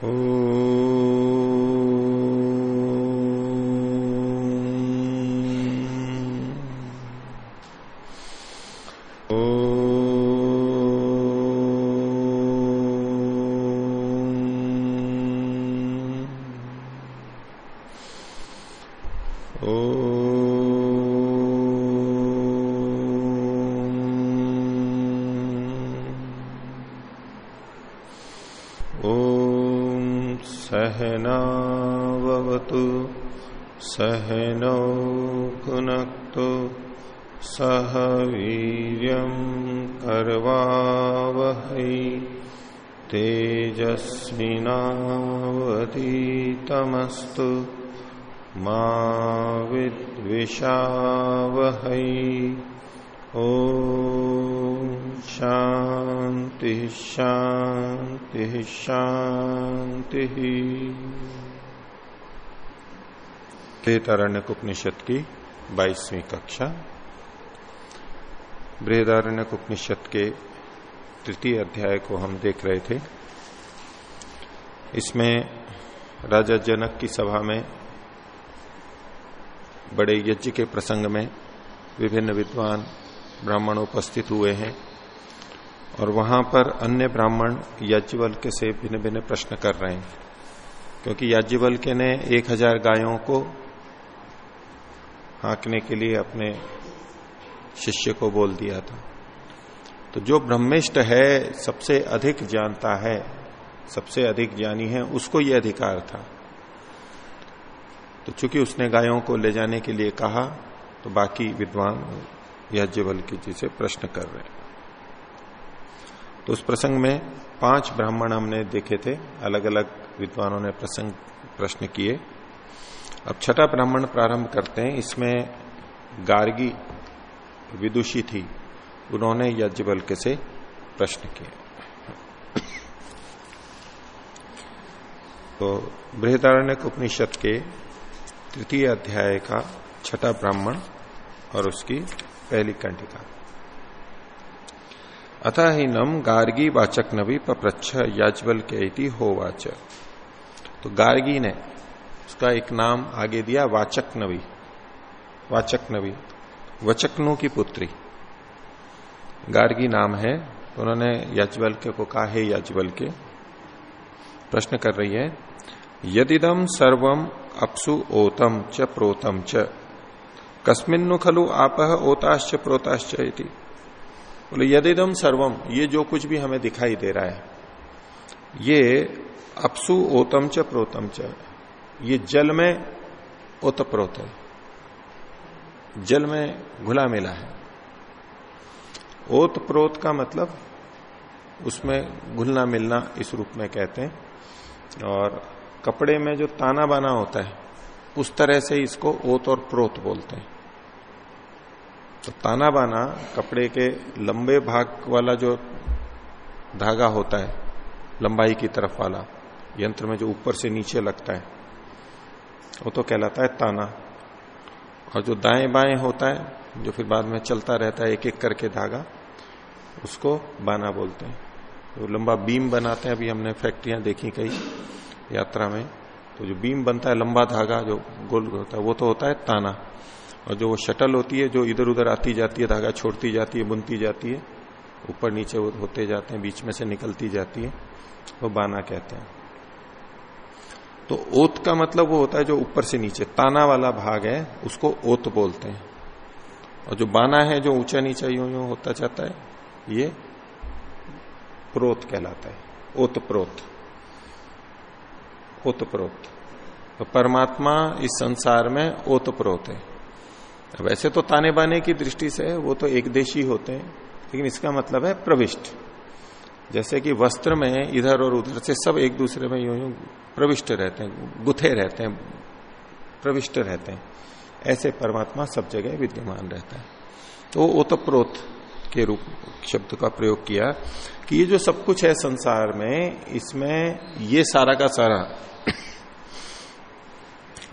ओ तेजस्विनावतीतमस्तु मा विद्विषावहै। ओ शांति शांति शांति बृहदारण्य उपनिषद की बाईसवीं कक्षा। बृहदारण्य उपनिषद के तृतीय अध्याय को हम देख रहे थे। इसमें राजा जनक की सभा में, बड़े यज्ञ के प्रसंग में विभिन्न विद्वान ब्राह्मण उपस्थित हुए हैं और वहाँ पर अन्य ब्राह्मण याज्ञवल्क्य से भिन्न भिन्न प्रश्न कर रहे हैं। क्योंकि याज्ञवल्क्य ने एक हज़ार गायों को हाँकने के लिए अपने शिष्य को बोल दिया था। तो जो ब्रह्मिष्ट है, सबसे अधिक जानता है। सबसे अधिक ज्ञानी है, उसको यह अधिकार था। तो चूँकि उसने गायों को ले जाने के लिए कहा तो बाकी विद्वान याज्ञवल्क्य जी से प्रश्न कर रहे तो उस प्रसंग में पाँच ब्राह्मण हमने देखे थे अलग अलग विद्वानों ने प्रसंग, प्रश्न किए। अब छठा ब्राह्मण प्रारंभ करते हैं, इसमें गार्गी विदुषी थी, उन्होंने यज्ञवल्क्य से प्रश्न किए। तो बृहदारण्य उपनिषद के तृतीय अध्याय का छठा ब्राह्मण और उसकी पहली कंटिका। अतः ही नम गार्गी वाचक नवी पप्रच्छ याजबल के हो वाच। तो गार्गी ने उसका एक नाम आगे दिया, वाचक नवी। वाचक नवी, वचकनु की पुत्री। गार्गी नाम है तो उन्होंने याजबल के को कहा, है याजबल के। प्रश्न कर रही है यदिदम सर्वम अपसु ओतम च प्रोतम च। कस्मिन्नु खलु आप ओताश्च प्रोताश्च इति। बोले यदिदम सर्वम ये जो कुछ भी हमें दिखाई दे रहा है, ये अपसु ओतम च प्रोतम च। ये जल में ओतप्रोत है। जल में घुला मिला है। ओत प्रोत का मतलब उसमें घुलना मिलना इस रूप में कहते हैं। और कपड़े में जो ताना बाना होता है, उस तरह से इसको ओत और प्रोत बोलते हैं। तो ताना बाना कपड़े के लंबे भाग वाला जो धागा होता है, लंबाई की तरफ़ वाला, यंत्र में जो ऊपर से नीचे लगता है, वो तो कहलाता है ताना। और जो दाएँ बाएँ होता है, जो फिर बाद में चलता रहता है एक एक करके धागा, उसको बाना बोलते हैं। तो लंबा बीम बनाते हैं, अभी हमने फैक्ट्रियाँ देखी कई। यात्रा में तो जो बीम बनता है, लंबा धागा जो गोल होता है, वो तो होता है ताना। और जो वो शटल होती है, जो इधर उधर आती जाती है, धागा छोड़ती जाती है, बुनती जाती है, ऊपर नीचे होते जाते हैं, बीच में से निकलती जाती है, वो बाना कहते हैं। तो ओत का मतलब वो होता है जो ऊपर से नीचे, ताना वाला भाग है, उसको ओत बोलते हैं। और जो बाना है, जो ऊँचा नीचा यूँ यूँ होता जाता है, ये प्रोत कहलाता है, ओत प्रोत। ओतप्रोत। तो परमात्मा इस संसार में ओतप्रोत है। वैसे तो ताने बाने की दृष्टि से वो तो एक देशी होते हैं, लेकिन इसका मतलब है प्रविष्ट। जैसे कि वस्त्र में इधर और उधर से सब एक दूसरे में यूँ यूँ प्रविष्ट रहते हैं, गुथे रहते हैं, प्रविष्ट रहते हैं। ऐसे परमात्मा सब जगह विद्यमान रहता है। तो ओतप्रोत के रूप शब्द का प्रयोग किया कि ये जो सब कुछ है संसार में, इसमें ये सारा का सारा।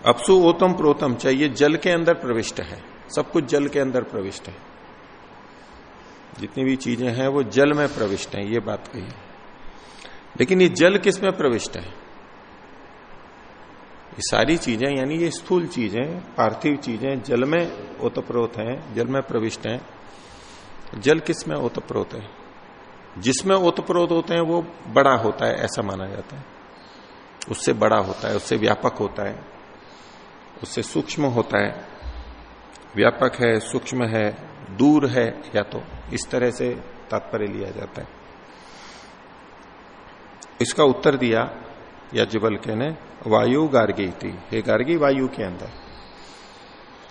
अपसु ओतम प्रोतम चाहिए जल के अंदर प्रविष्ट है, सब कुछ जल के अंदर प्रविष्ट है। जितनी भी चीज़ें हैं, वो जल में प्रविष्ट है, ये बात कही। लेकिन ये जल किसमें प्रविष्ट है? ये सारी चीज़ें, यानी ये स्थूल चीज़ें, पार्थिव चीज़ें, जल में ओतप्रोत हैं, जल में प्रविष्ट हैं। जल किसमें ओतप्रोत है? जिसमें ओतप्रोत होते हैं, वो बड़ा होता है, ऐसा माना जाता है। उससे बड़ा होता है, उससे व्यापक होता है, उससे सूक्ष्म होता है। व्यापक है, सूक्ष्म है, दूर है, या तो इस तरह से तात्पर्य लिया जाता है। इसका उत्तर दिया यजबल के ने, वायु गार्गी थी हे गार्गी, वायु के अंदर।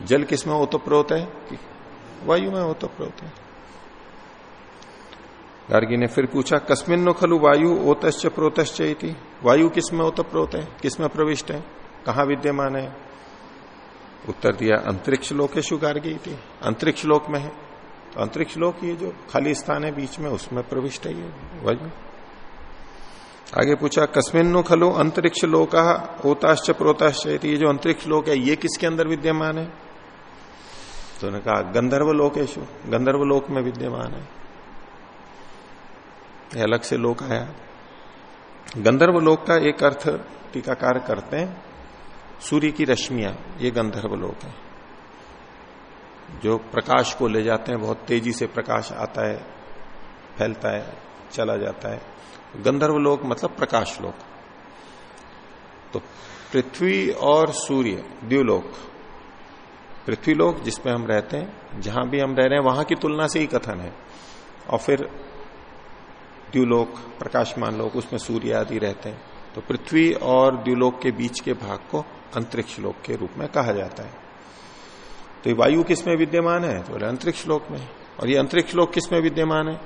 जल किसमें ओतप्रोत है? वायु में ओतप्रोत है। गार्गी ने फिर पूछा कस्मिन खलु वायु ओतश्च प्रोतश्च थी वायु किसमें ओतप्रोत है? किसमें प्रविष्ट है? कहा विद्यमान है? उत्तर दिया, अंतरिक्ष लोकेशु गार्गी थी अंतरिक्ष लोक में है। तो अंतरिक्ष लोक ये जो खाली स्थान है बीच में, उसमें प्रविष्ट है ये वायु. आगे पूछा कस्मिन खलु अंतरिक्ष लोक ओताश्च प्रोताश्च ये जो अंतरिक्ष लोक है, ये किसके अंदर विद्यमान है? तो उन्होंने कहा, गंधर्व लोकेशु गंधर्व लोक में विद्यमान है। अलग से लोक आया। गंधर्व लोक का एक अर्थ टीकाकार करते हैं, सूर्य की रश्मियाँ, ये गंधर्व लोक है। जो प्रकाश को ले जाते हैं, बहुत तेज़ी से प्रकाश आता है, फैलता है, चला जाता है। गंधर्व लोक मतलब प्रकाश लोक। तो पृथ्वी और सूर्य द्व्यूलोक पृथ्वी लोक जिसपे हम रहते हैं, जहाँ भी हम रह रहे हैं, वहाँ की तुलना से ही कथन है। और फिर द्व्यूलोक प्रकाशमान लोक, उसमें सूर्य आदि रहते हैं। तो पृथ्वी और द्व्यूलोक के बीच के भाग को अंतरिक्ष लोक के रूप में कहा जाता है। तो ये वायु किसमें विद्यमान है? तो बोले, अंतरिक्ष लोक में। और ये अंतरिक्ष लोक किसमें विद्यमान है?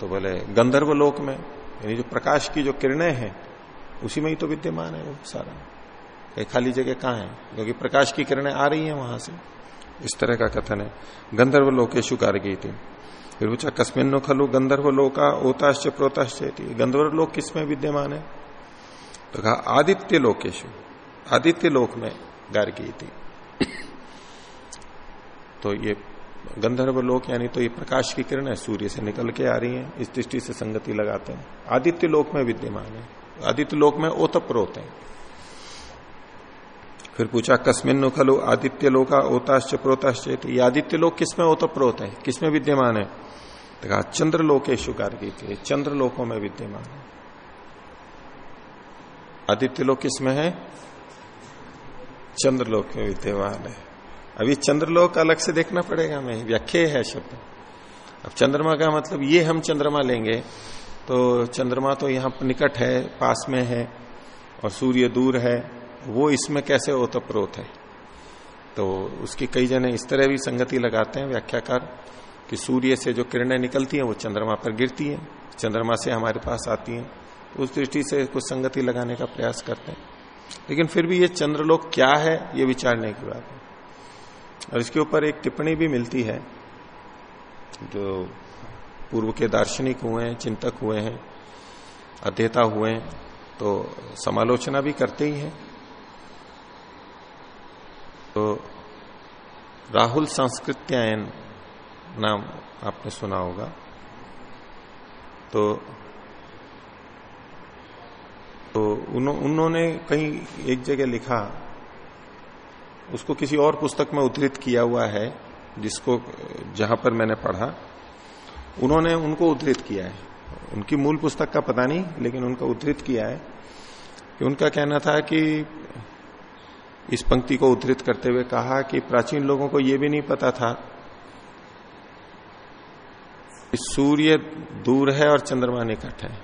तो बोले, गंधर्व लोक में। यानी जो प्रकाश की जो किरणें हैं, उसी में ही तो विद्यमान है वो सारा। कई खाली जगह कहाँ है? क्योंकि प्रकाश की किरणें आ रही हैं वहाँ से। इस तरह का कथन है। गंधर्व लोकेशु कारगी थी फिर पूछा, कस्मिन खलु गंधर्व लोका ओताश्च प्रोताश्च गंधर्व लोक किसमें विद्यमान है? तो कहा आदित्य लोकेशु आदित्य लोक में गार्गी थी तो ये गंधर्व लोक यानी तो ये प्रकाश की किरण है, सूर्य से निकल के आ रही है, इस दृष्टि से संगति लगाते हैं। आदित्य लोक में विद्यमान है। आदित्य लोक में ओतप्रोत है। फिर पूछा कस्मिन खलु आदित्य लोका ओताश्च प्रोताश्च ये आदित्य लोक किसमें ओतप्रोत है? किसमें विद्यमान है? तो कहा चंद्र लोकेशु थे चंद्र लोकों में विद्यमान है। आदित्य लोक किसमें है? चंद्र लोक में विद्यमान है। अभी चंद्रलोक अलग से देखना पड़ेगा हमें व्याख्या है शब्द। अब चंद्रमा का मतलब ये हम चंद्रमा लेंगे तो चंद्रमा तो यहाँ निकट है, पास में है और सूर्य दूर है। वो इसमें कैसे ओतप्रोत है? तो उसकी कई जने इस तरह भी संगति लगाते हैं व्याख्याकार, कि सूर्य से जो किरणें निकलती हैं, वो चंद्रमा पर गिरती हैं, चंद्रमा से हमारे पास आती हैं। उस दृष्टि से कुछ संगति लगाने का प्रयास करते हैं। लेकिन फिर भी ये चंद्रलोक क्या है, ये विचारने की बात है। और इसके ऊपर एक टिप्पणी भी मिलती है, जो पूर्व के दार्शनिक हुए हैं, चिंतक हुए हैं, अध्येता हुए हैं तो समालोचना भी करते ही हैं। तो राहुल संस्कृत्यायन नाम आपने सुना होगा। तो तो उन्होंने कहीं एक जगह लिखा, उसको किसी और पुस्तक में उद्धृत किया हुआ है, जिसको, जहाँ पर मैंने पढ़ा, उन्होंने उनको उद्धृत किया है। उनकी मूल पुस्तक का पता नहीं, लेकिन उनका उद्धृत किया है कि उनका कहना था कि इस पंक्ति को उद्धृत करते हुए कहा कि प्राचीन लोगों को यह भी नहीं पता था सूर्य दूर है और चंद्रमा निकट है।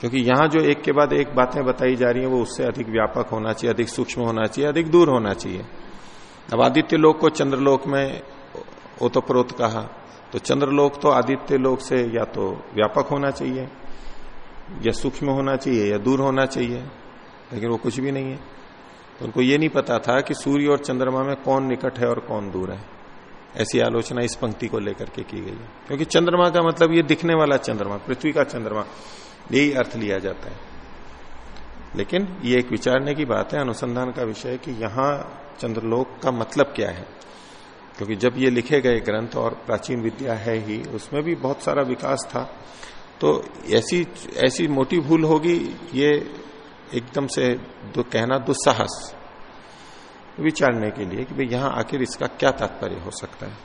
क्योंकि यहाँ जो एक के बाद एक बातें बताई जा रही हैं, वो उससे अधिक व्यापक होना चाहिए, अधिक सूक्ष्म होना चाहिए, अधिक दूर होना चाहिए। अब आदित्य लोक को चंद्रलोक में ओतप्रोत कहा तो चंद्रलोक तो आदित्य लोक से या तो व्यापक होना चाहिए, या सूक्ष्म होना चाहिए, या दूर होना चाहिए, लेकिन वो कुछ भी नहीं है। उनको ये नहीं पता था कि सूर्य और चंद्रमा में कौन निकट है और कौन दूर है। ऐसी आलोचना इस पंक्ति को लेकर के की गई है। क्योंकि चंद्रमा का मतलब ये दिखने वाला चंद्रमा, पृथ्वी का चंद्रमा, यही अर्थ लिया जाता है। लेकिन ये एक विचारने की बात है, अनुसंधान का विषय कि यहाँ चंद्रलोक का मतलब क्या है। क्योंकि जब ये लिखे गए ग्रंथ और प्राचीन विद्या है ही, उसमें भी बहुत सारा विकास था। तो ऐसी ऐसी मोटी भूल होगी, ये एकदम से दु, कहना दुस्साहस विचारने के लिए कि भाई यहाँ आखिर इसका क्या तात्पर्य हो सकता है?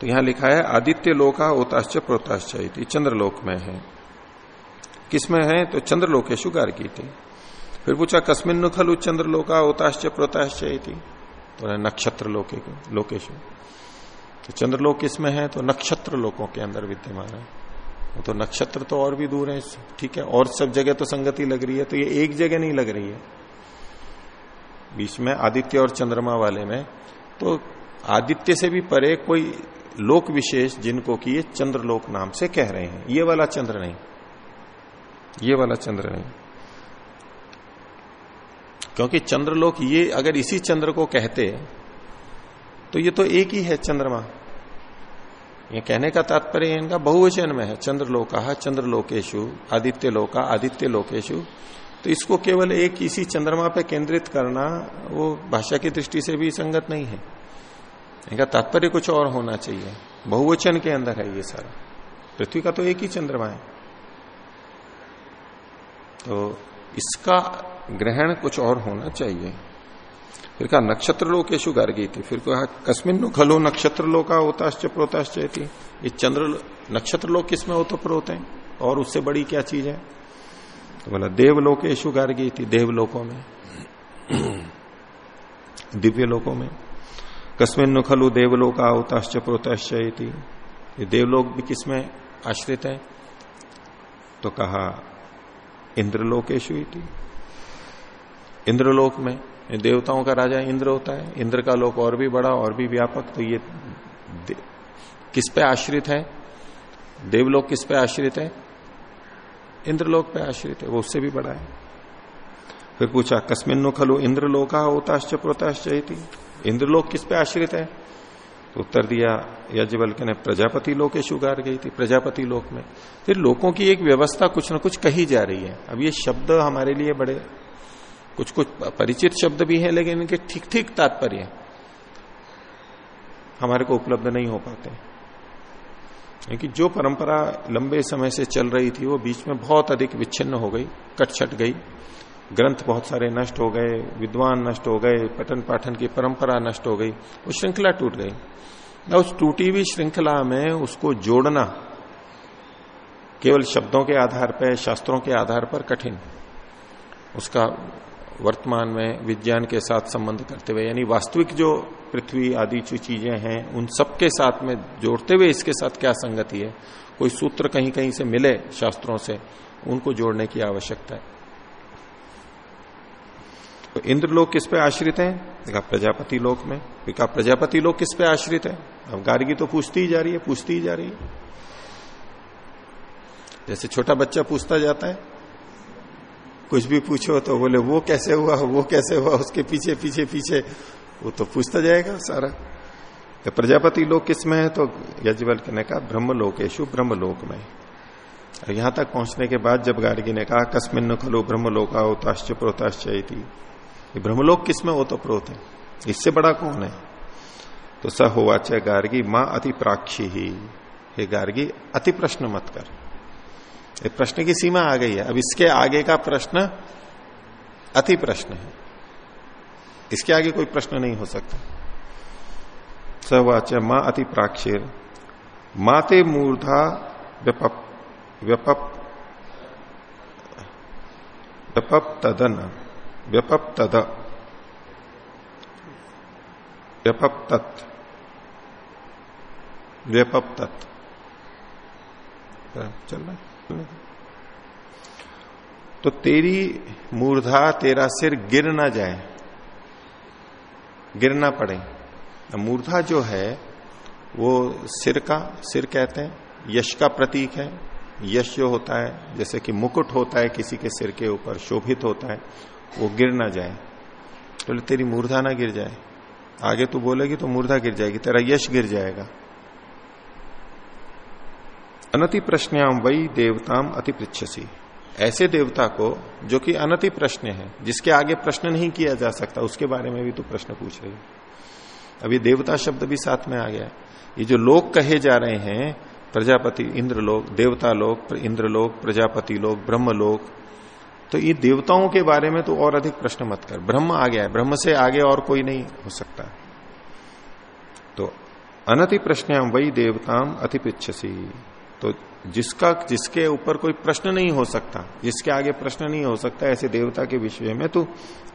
तो यहाँ लिखा है आदित्य लोका ओताश्च प्रोताश्च चंद्रलोक में है। किसमें है? तो चंद्रलोकेशु थी। फिर पूछा कस्मिन खलु चंद्रलोका ओताश्च प्रोताश्च तो नक्षत्र लोके लोकेशु। तो चंद्रलोक किसमें है? तो नक्षत्र लोकों के अंदर विद्यमान है। तो नक्षत्र तो और भी दूर है ठीक है? और सब जगह तो संगति लग रही है तो ये एक जगह नहीं लग रही है। बीच में आदित्य और चंद्रमा वाले में तो आदित्य से भी परे कोई लोक विशेष जिनको कि ये चंद्रलोक नाम से कह रहे हैं। ये वाला चंद्र नहीं। ये वाला चंद्र नहीं। क्योंकि चंद्रलोक ये अगर इसी चंद्र को कहते तो ये तो एक ही है चंद्रमा। ये कहने का तात्पर्य इनका बहुवचन में है, चंद्रलोका चंद्रलोकेशु आदित्य लोका आदित्य लोकेशु तो इसको केवल एक इसी चंद्रमा पे केंद्रित करना, वो भाषा की दृष्टि से भी संगत नहीं है। इनका तात्पर्य कुछ और होना चाहिए। बहुवचन के अंदर है ये सारा। पृथ्वी का तो एक ही चंद्रमा है। तो इसका ग्रहण कुछ और होना चाहिए। फिर कहा नक्षत्र लोकेशु गार्गी थी फिर कहा, कस्मिन खलो नक्षत्र लोका होताश्च प्रोताश्च थी ये चंद्र नक्षत्र लोक किसमें होतो प्रोत है? और उससे बड़ी क्या चीज़ है? तो बोला देवलोकेशु गार्गी थी देवलोकों में। दिव्य लोकों में। कस्मिन खलु देवलोका होताश्च प्रोताश्च ये देवलोक भी किसमें आश्रित है? तो कहा इंद्रलोकेशु थी इंद्रलोक में देवताओं का राजा इंद्र होता है। इंद्र का लोक और भी बड़ा और भी व्यापक। तो ये किस पे आश्रित है? देवलोक किस पे आश्रित है? इंद्रलोक पे आश्रित है। वो उससे भी बड़ा है। फिर पूछा, कस्मिन खलु इंद्रलोका होताश्च प्रोताश्च इंद्रलोक किस पे आश्रित है? तो उत्तर दिया यजबल के ने प्रजापति लोक शुगार गई थी। प्रजापति लोक में। फिर लोगों की एक व्यवस्था कुछ ना कुछ कही जा रही है। अब ये शब्द हमारे लिए बड़े कुछ कुछ परिचित शब्द भी है, लेकिन इनके ठीक ठीक तात्पर्य हमारे को उपलब्ध नहीं हो पाते। क्योंकि जो परंपरा लंबे समय से चल रही थी, वो बीच में बहुत अधिक विच्छिन्न हो गई कट छट गई। ग्रंथ बहुत सारे नष्ट हो गए, विद्वान नष्ट हो गए, पठन पाठन की परंपरा नष्ट हो गई, वो श्रृंखला टूट गई। उस टूटी हुई श्रृंखला में उसको जोड़ना केवल शब्दों के आधार पर शास्त्रों के आधार पर कठिन। उसका वर्तमान में विज्ञान के साथ संबंध करते हुए, यानी वास्तविक जो पृथ्वी आदि जो चीज़ें हैं, उन सबके साथ में जोड़ते हुए इसके साथ क्या संगति है? कोई सूत्र कहीं कहीं से मिले शास्त्रों से, उनको जोड़ने की आवश्यकता है। तो इंद्र लोग किस पे आश्रित है? देखा, प्रजापति लोक में। देखा, प्रजापति लोग किस पे आश्रित है? अब गार्गी तो पूछती ही जा रही है, पूछती ही जा रही है। जैसे छोटा बच्चा पूछता जाता है कुछ भी पूछो तो बोले, वो कैसे हुआ? वो कैसे हुआ? उसके पीछे पीछे पीछे। वो तो पूछता जाएगा सारा। तो प्रजापति लोक किसमें है? तो यजबल ने कहा ब्रह्म लोकेशु ब्रह्म लोक में। और यहाँ तक पहुँचने के बाद जब गार्गी ने कहा, कस्मिन खलो ब्रह्म लोका होताश्च प्रोताश्च ये ब्रह्मलोक किसमें वो तो प्रोत है। इससे बड़ा कौन है? तो स होवाच गार्गी, माँ अति प्राक्षी ही। हे गार्गी, अति प्रश्न मत कर। एक प्रश्न की सीमा आ गई है। अब इसके आगे का प्रश्न अति प्रश्न है। इसके आगे कोई प्रश्न नहीं हो सकता। सवाच माँ अति प्राक्षीर। माते मूर्धा व्यपप व्यपप व्यपप तदन व्यपप तद व्यपप तत् व्यपप तत् चल रहा है। तो तेरी मूर्धा, तेरा सिर गिर ना जाए गिरना पड़े। मूर्धा जो है, वो सिर का, सिर कहते हैं, यश का प्रतीक है। यश जो होता है, जैसे कि मुकुट होता है किसी के सिर के ऊपर, शोभित होता है, वो गिर ना जाए। बोले तो तेरी मूर्धा ना गिर जाए। आगे तू बोलेगी तो मूर्धा गिर जाएगी, तेरा यश गिर जाएगा। अनति प्रश्नयाम वही देवताम अति पृछसी ऐसे देवता को, जो कि अनति प्रश्न है, जिसके आगे प्रश्न नहीं किया जा सकता, उसके बारे में भी तो प्रश्न पूछ रही। अभी देवता शब्द भी साथ में आ गया। ये जो लोग कहे जा रहे हैं, प्रजापति इंद्र लोग देवता लोग इंद्र लोग प्रजापति लोग ब्रह्म लोग तो ये देवताओं के बारे में तो और अधिक प्रश्न मत कर। ब्रह्म आ गया है। ब्रह्म से आगे और कोई नहीं हो सकता। तो अनति प्रश्न वही देवताम अति पिछसी तो जिसका, जिसके ऊपर कोई प्रश्न नहीं हो सकता, जिसके आगे प्रश्न नहीं हो सकता, ऐसे देवता के विषय में तो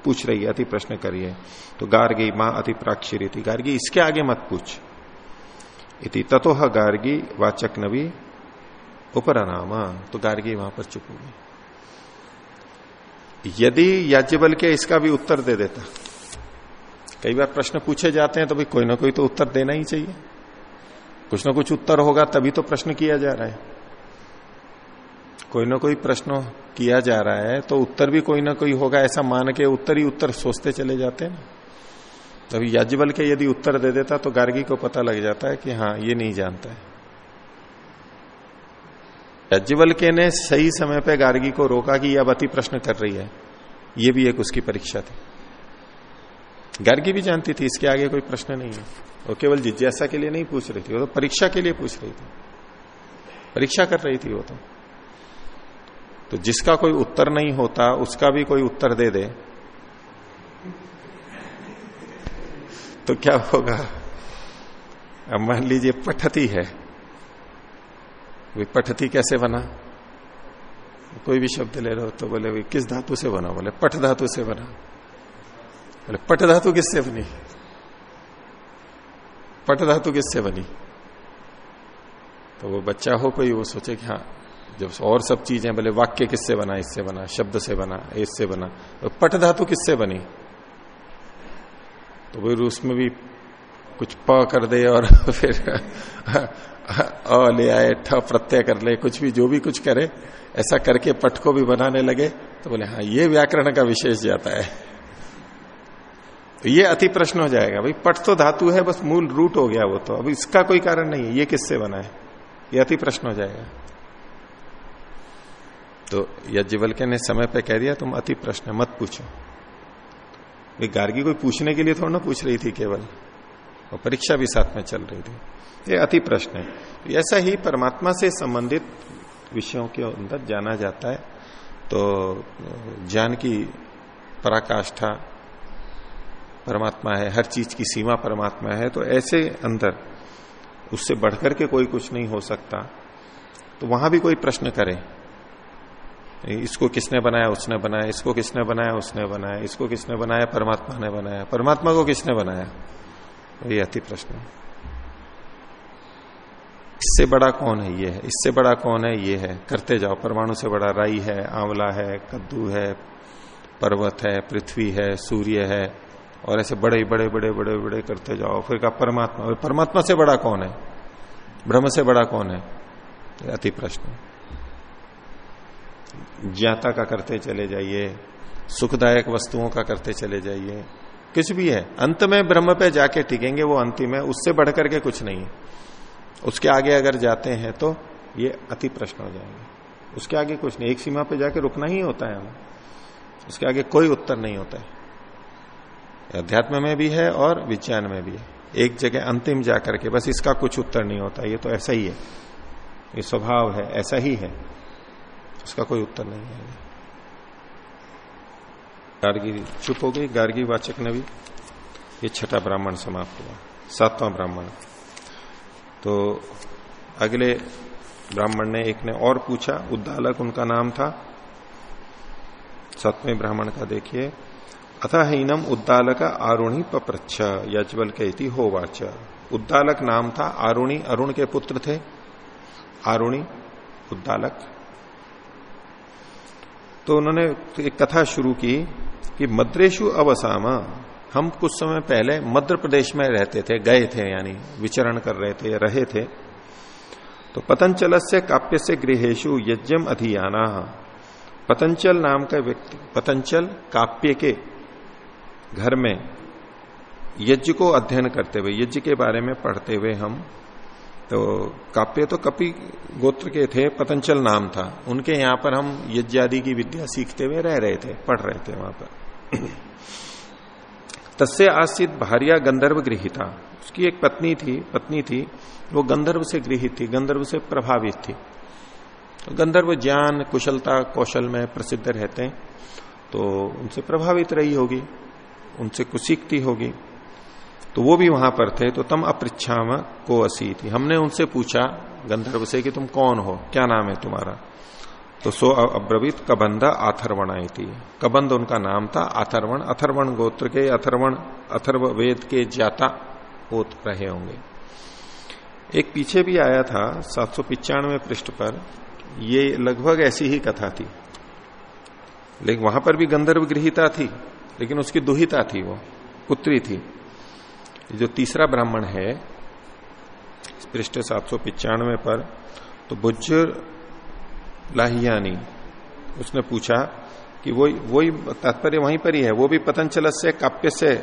पूछ रही है, अति प्रश्न करिए। तो गार्गी माँ अति प्राक्षी थी गार्गी, इसके आगे मत पूछ। इति ततोह गार्गी वाचक नवी उपरनामा। तो गार्गी वहाँ पर चुप होगी यदि याज्ञबल के इसका भी उत्तर दे देता। कई बार प्रश्न पूछे जाते हैं तो भाई कोई ना कोई तो उत्तर देना ही चाहिए। कुछ ना कुछ उत्तर होगा, तभी तो प्रश्न किया जा रहा है। कोई ना कोई प्रश्न किया जा रहा है तो उत्तर भी कोई ना कोई होगा, ऐसा मान के उत्तर ही उत्तर सोचते चले जाते हैं ना। तभी याज्ञबल के यदि उत्तर दे देता तो गार्गी को पता लग जाता है कि हाँ ये नहीं जानता है। याज्ञवल के ने सही समय पे गार्गी को रोका कि यह अति प्रश्न कर रही है। ये भी एक उसकी परीक्षा थी। गार्गी भी जानती थी, इसके आगे कोई प्रश्न नहीं है। वो केवल जिज्ञासा के लिए नहीं पूछ रही थी, वो तो परीक्षा के लिए पूछ रही थी। परीक्षा कर रही थी वो तो। तो जिसका कोई उत्तर नहीं होता, उसका भी कोई उत्तर दे दे। तो क्या होगा? अब मान लीजिए पठती है। पठती कैसे बना? कोई भी शब्द ले हो तो बोले किस धातु से बना? बोले पठ धातु से बना। बोले पठ धातु किससे बनी? पट धातु किससे बनी? तो वो बच्चा हो कोई, वो सोचे कि हाँ जब और सब चीज़ें बोले वाक्य किससे बना, इससे बना, शब्द से बना इससे बना तो पठ धातु किससे बनी? तो फिर उसमें भी कुछ प कर दे और फिर अ ले आए, ठ प्रत्यय कर ले, कुछ भी, जो भी कुछ करे, ऐसा करके पट को भी बनाने लगे तो बोले हाँ ये व्याकरण का विशेष जाता है। तो ये अति प्रश्न हो जाएगा, भाई, पट तो धातु है, बस मूल रूट हो गया वो तो। अब इसका कोई कारण नहीं है, ये किससे बना है? ये अति प्रश्न हो जाएगा। तो यज्ञवल्क्य ने समय पे कह दिया, तुम अति प्रश्न मत पूछो। भाई, गार्गी कोई पूछने के लिए थोड़ा ना पूछ रही थी केवल। और परीक्षा भी साथ में चल रही थी। ये अति प्रश्न है। ऐसा ही परमात्मा से संबंधित विषयों के अंदर जाना जाता है। तो ज्ञान की पराकाष्ठा परमात्मा है, हर चीज़ की सीमा परमात्मा है तो ऐसे अंदर उससे बढ़कर के कोई कुछ नहीं हो सकता। तो वहाँ भी कोई प्रश्न करे, इसको किसने बनाया, उसने बनाया, इसको किसने बनाया, उसने बनाया, इसको किसने बनाया, परमात्मा ने बनाया, परमात्मा को किसने बनाया? ये अति प्रश्न इससे बड़ा कौन है ये? है इससे बड़ा कौन है ये है? करते जाओ, परमाणु से बड़ा राई है, आंवला है, कद्दू है, पर्वत है, पृथ्वी है, सूर्य है और ऐसे बड़े बड़े बड़े बड़े बड़े करते जाओ। फिर कहा, परमात्मा परमात्मा से बड़ा कौन है? ब्रह्म से बड़ा कौन है? अति प्रश्न। ज्ञाता का करते चले जाइए, सुखदायक वस्तुओं का करते चले जाइए। कुछ भी है, अंत में ब्रह्म पे जाके टिकेंगे, वो अंतिम है उससे बढ़कर के कुछ नहीं है। उसके आगे अगर जाते हैं तो ये अति प्रश्न हो जाएँगे। उसके आगे कुछ नहीं, एक सीमा पे जाके रुकना ही होता है हमें। उसके आगे कोई उत्तर नहीं होता है। अध्यात्म में भी है और विज्ञान में भी है। एक जगह अंतिम जाकर के, बस इसका कुछ उत्तर नहीं होता, ये तो ऐसा ही है। ये स्वभाव है, ऐसा ही है। उसका कोई उत्तर नहीं है। गार्गी चुप हो गई। गार्गी वाचक ने भी ये छठा ब्राह्मण समाप्त हुआ, सातवां ब्राह्मण। तो अगले ब्राह्मण ने एक ने और पूछा, उद्दालक उनका नाम था? सतवें ब्राह्मण का देखिए। अतः हीनम उद्दालक आरुणी पप्रच्छ यजबल कहती होवाच। उद्दालक नाम था आरुणी, अरुण के पुत्र थे। आरुणी, उद्दालक। तो उन्होंने एक कथा शुरू की कि मद्रेशु अवसामा, हम कुछ समय पहले मध्य प्रदेश में रहते थे, गए थे, यानी विचरण कर रहे थे रहे थे। तो पतंचल से काप्य से गृहेशु यज्ञम अधियाना। पतंचल नाम का व्यक्ति पतंचल काप्य के घर में यज्ञ को अध्ययन करते हुए, यज्ञ के बारे में पढ़ते हुए हम तो काप्य तो कपि गोत्र के थे पतंचल नाम था। उनके यहाँ पर हम यज्ञ आदि की विद्या सीखते हुए रह रहे थे, पढ़ रहे थे वहाँ पर। तस्य आसित भारिया गंधर्व गृहिता। उसकी एक पत्नी थी पत्नी थी, वो गंधर्व से गृहित थी, गंधर्व से प्रभावित थी। गंधर्व ज्ञान, कुशलता, कौशल में प्रसिद्ध रहते हैं तो उनसे प्रभावित रही होगी। उनसे कुछ सीखती होगी। तो वो भी वहाँ पर थे तो तम अपृच्छाम को असी थी हमने उनसे पूछा, गंधर्व से, कि तुम कौन हो? क्या नाम है तुम्हारा? तो सो अब्रवीत कबंध आथर्वण आई थी कबंध उनका नाम था अथर्वण। अथर्वण गोत्र के अथर्वण, अथर्व वेद के ज्ञाता होत रहे होंगे। एक पीछे भी आया था, सात सौ पिचानवे पृष्ठ पर। ये लगभग ऐसी ही कथा थी। लेकिन वहाँ पर भी गंधर्व गृहिता थी। लेकिन उसकी दुहिता थी वो, पुत्री थी। जो तीसरा ब्राह्मण है, पृष्ठ सात सौ पिचानवे पर तो बुज्जर लाहियानी, उसने पूछा कि वो वही तात्पर्य वहीं पर ही है, वो भी पतंचल से काप्य से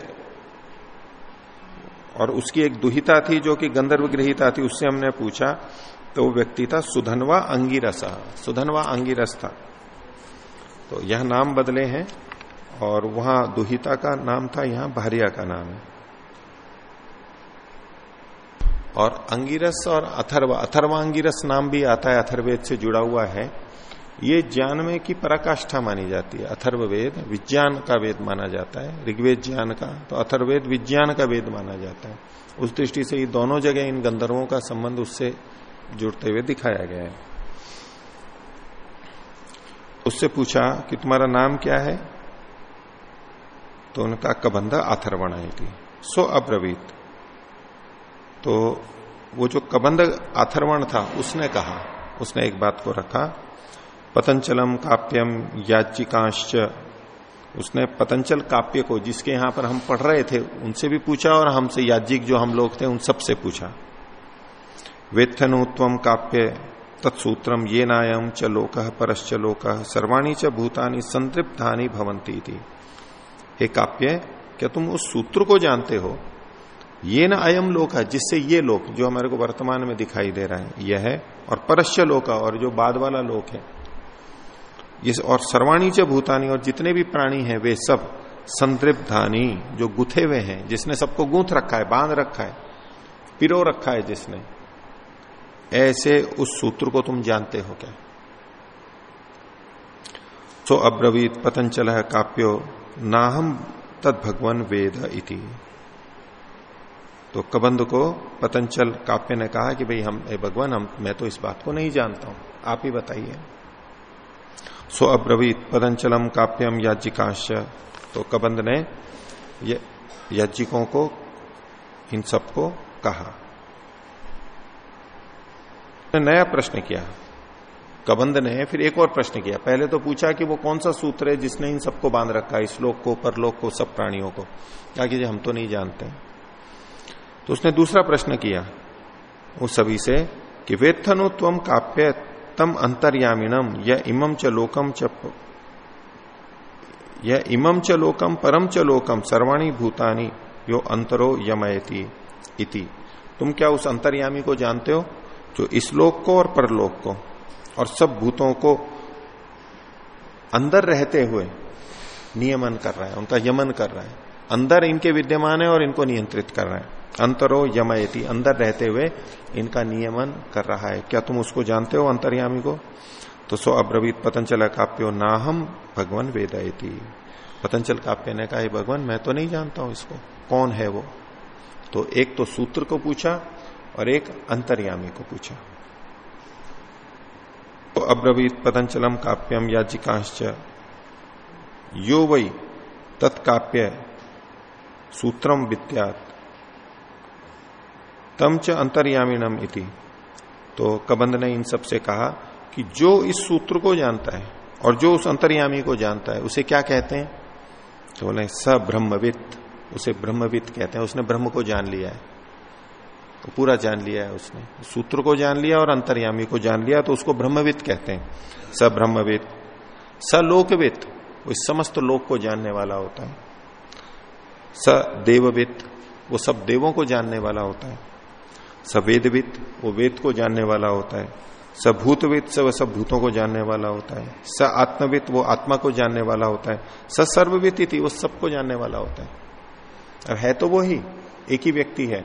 और उसकी एक दुहिता थी जो कि गंधर्व गृहिता थी, उससे हमने पूछा तो वो व्यक्ति था सुधनवा अंगिरसा, सुधनवा अंगिरस था तो यह नाम बदले हैं। और वहाँ दुहिता का नाम था, यहाँ भारिया का नाम है। और अंगिरस और अथर्व, अथर्वांगिरस नाम भी आता है, अथर्वेद से जुड़ा हुआ है। ये ज्ञान में की पराकाष्ठा मानी जाती है। अथर्ववेद विज्ञान का वेद माना जाता है। ऋग्वेद ज्ञान का तो अथर्वेद विज्ञान का वेद माना जाता है। उस दृष्टि से ये दोनों जगह इन गंधर्वों का संबंध उससे जुड़ते हुए दिखाया गया है। उससे पूछा कि तुम्हारा नाम क्या है? तो उनका कबंध अथर्वण आई थी सो अब्रवीत। तो वो जो कबंध आथर्वण था, उसने कहा, उसने एक बात को रखा, पतंचलम काप्यम याचिकांश उसने पतंचल काव्य को, जिसके यहाँ पर हम पढ़ रहे थे, उनसे भी पूछा और हमसे याज्ञिक जो हम लोग थे, उन सबसे पूछा। वेत्थनुत्वम काप्य तत्सूत्रम ये नायम च लोक परश्च लोक, सर्वाणी च भूतानी संतृप्तानी भवंती थी हे काप्य क्या तुम उस सूत्र को जानते हो? ये न अयम लोक है, जिससे ये लोक, जो हमारे को वर्तमान में दिखाई दे रहा है, यह है, और परश्य लोक और जो बाद वाला लोक है। ये और सर्वाणी च भूतानी, और जितने भी प्राणी हैं, वे सब संतृप्धानी, जो गुथे हुए हैं, जिसने सबको गूंथ रखा है, बाँध रखा है, पिरो रखा है जिसने। ऐसे उस सूत्र को तुम जानते हो क्या? सो अब्रवीत पतंचल काप्यो नाहम तद भगवान वेद इति। तो कबंध को पतंचल काप्य ने कहा कि भाई हम भगवान, हम, मैं तो इस बात को नहीं जानता हूँ। आप ही बताइए। सो अब्रवीत पतंचलम काप्यम याज्ञिकांश तो कबंध ने याज्ञिकों को, इन सबको कहा। नया प्रश्न किया। कबंध ने फिर एक और प्रश्न किया। पहले तो पूछा कि वो कौन सा सूत्र है जिसने इन सबको बाँध रखा है, इस लोक को, परलोक को, सब प्राणियों को? क्या कीजिए हम तो नहीं जानते तो उसने दूसरा प्रश्न किया, उस सभी से, कि वेत्थनु तम काप्य तम अंतर्यामिनम, या इमम च लोकम च यह इमम च लोकम परम च लोकम सर्वाणी भूतानी, यो अंतरो यमयती इति। तुम क्या उस अंतर्यामी को जानते हो, जो इस लोक को और परलोक को? और सब भूतों को अंदर रहते हुए नियमन कर रहा है, उनका यमन कर रहा है। अंदर इनके विद्यमान है और इनको नियंत्रित कर रहा है। अंतरो यमयती, अंदर रहते हुए इनका नियमन कर रहा है। क्या तुम उसको जानते हो, अंतर्यामी को? तो सो अब्रवीत पतंजल काप्यो नाहम भगवान वेदयती। पतंजल काप्य ने कहा भगवान, मैं तो नहीं जानता हूँ इसको। कौन है वो? तो एक तो सूत्र को पूछा और एक अंतर्यामी को पूछा। तो अब्रवीत पतंचलम काप्यम याजिकांश यो वही तत्काप्य सूत्रम विद्यात तम च अंतर्यामीनम इति। तो कबंद ने इन सबसे कहा कि जो इस सूत्र को जानता है और जो उस अंतर्यामी को जानता है, उसे क्या कहते हैं? तो बोले स ब्रह्मविद उसे ब्रह्मविद कहते हैं। उसने ब्रह्म को जान लिया है। पूरा जान लिया है उसने। सूत्र को जान लिया और अंतर्यामी को जान लिया तो उसको ब्रह्मविद कहते हैं। स ब्रह्मविद, स लोकविद, वो इस समस्त लोक को जानने वाला होता है। स देवविद, वो सब देवों को जानने वाला होता है। सवेदविद वो वेद को जानने वाला होता है। स सभूतविद स वह सब भूतों को जानने वाला होता है। स आत्मविद, वो आत्मा को जानने वाला होता है। स सर्वविद वो सबको जानने वाला होता है। अब है तो वो ही, एक ही व्यक्ति है।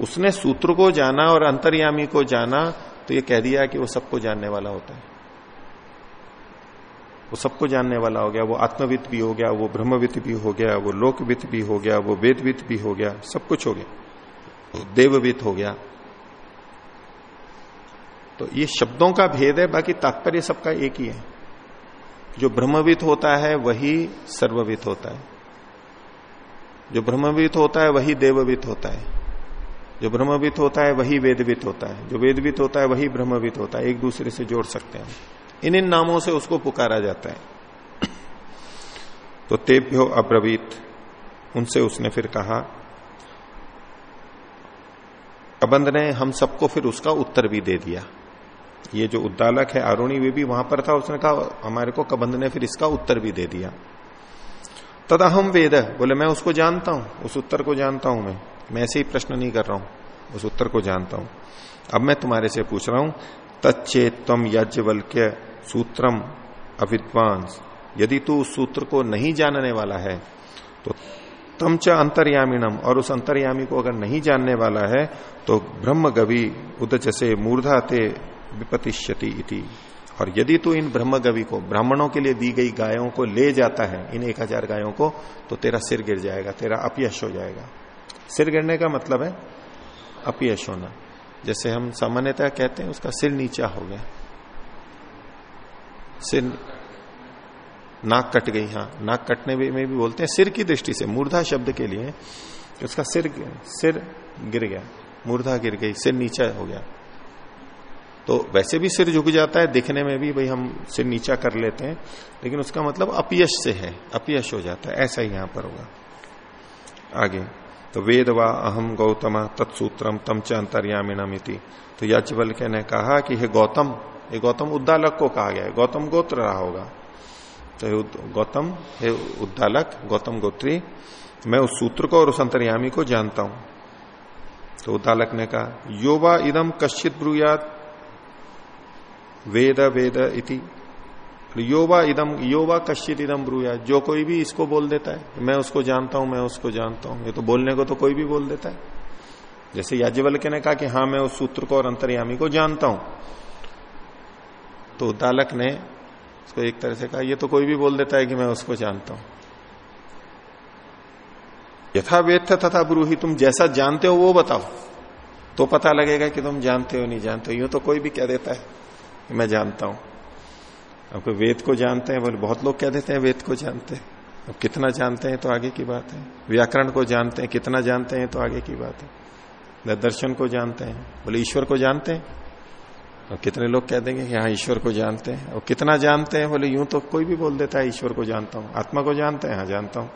उसने सूत्र को जाना और अंतर्यामी को जाना तो ये कह दिया कि वो सबको जानने वाला होता है। वो सबको जानने वाला हो गया, वो आत्मविद भी हो गया, वो ब्रह्मविद भी हो गया, वो लोकविद भी हो गया, वो वेदविद भी हो गया, सब कुछ हो गया। देवविद हो गया। तो ये शब्दों का भेद है, बाकी तात्पर्य सबका एक ही है। जो ब्रह्मविद होता है, वही सर्वविद होता है। जो ब्रह्मविद होता है, वही देवविद होता है। जो ब्रह्मविद होता है, वही वेदविद होता है। जो वेदविद होता है, वही ब्रह्मविद होता है। एक दूसरे से जोड़ सकते हैं। इन इन नामों से उसको पुकारा जाता है। तो तेभ्यो अब्रवीत, उनसे उसने फिर कहा कबंद ने हम सबको फिर उसका उत्तर भी दे दिया। ये जो उद्दालक है, आरोणी वे भी वहाँ पर था, उसने कहा, हमारे को कबंद ने फिर इसका उत्तर भी दे दिया। तद अहम वेद, बोले, मैं उसको जानता हूँ, उस उत्तर को जानता हूँ मैं। मैं ऐसे ही प्रश्न नहीं कर रहा हूँ, उस उत्तर को जानता हूँ। अब मैं तुम्हारे से पूछ रहा हूँ तच्चेत तम याज्ञवल्क्य सूत्रम अविद्वान यदि तू उस सूत्र को नहीं जानने वाला है तो तम च अंतर्यामीणम और उस अंतर्यामी को अगर नहीं जानने वाला है तो ब्रह्म गवि उदच से मूर्धा ते इति। और यदि तू इन ब्रह्म गवि को, ब्राह्मणों के लिए दी गई गायों को ले जाता है, इन एक हज़ार गायों को तो तेरा सिर गिर जाएगा, तेरा अपयश हो जाएगा। सिर गिरने का मतलब है अपयश होना। जैसे हम सामान्यतः कहते हैं, उसका सिर नीचा हो गया। सिर नाक कट गई हाँ नाक कटने में भी बोलते हैं सिर की दृष्टि से, मूर्धा शब्द के लिए उसका सिर सिर गिर गया, मूर्धा गिर गई, सिर नीचा हो गया। तो वैसे भी सिर झुक जाता है, दिखने में भी भाई हम सिर नीचा कर लेते हैं, लेकिन उसका मतलब अपयश से है, अपयश हो जाता है, ऐसा ही यहाँ पर होगा। आगे। तो वेद व अहम गौतम तत्सूत्रम तम च अंतर्यामिणमिति तो याचवल्क्य ने कहा कि हे गौतम ये गौतम उद्दालक को कहा गया है, गौतम गोत्र रहा होगा। तो गौतम, हे उद्दालक, गौतम गोत्री, मैं उस सूत्र को और उस अंतर्यामी को जानता हूँ। तो उद्दालक ने कहा, योवा इदम कश्चित ब्रुयात वेद वेद इति। योवा इदम, योवा कश्चित इदम ब्रुया। जो कोई भी इसको बोल देता है, मैं उसको जानता हूँ, मैं उसको जानता हूँ। ये तो बोलने को तो कोई भी बोल देता है। जैसे याज्ञवल्क्य ने कहा कि हाँ मैं उस सूत्र को और अंतर्यामी को जानता हूँ। तो दालक ने उसको एक तरह से कहा, ये तो कोई भी बोल देता है कि मैं उसको जानता हूँ। यथा वेद तथा ब्रूही, तुम जैसा जानते हो वो बताओ। तो पता लगेगा कि तुम जानते हो, नहीं जानते हो। यूँ तो कोई भी कह देता है मैं जानता हूँ। अब कोई वेद को जानते हैं, बोले, बहुत लोग कह देते हैं वेद को जानते हैं। अब कितना जानते हैं तो आगे की बात है। व्याकरण को जानते हैं, कितना जानते हैं तो आगे की बात है। दर्शन को जानते हैं, बोले, ईश्वर को जानते हैं? और कितने लोग कह देंगे कि हाँ ईश्वर को जानते हैं। और कितना जानते हैं, बोले, यूँ तो कोई भी बोल देता है, ईश्वर को जानता हूँ। आत्मा को जानते हैं? हाँ जानता हूँ।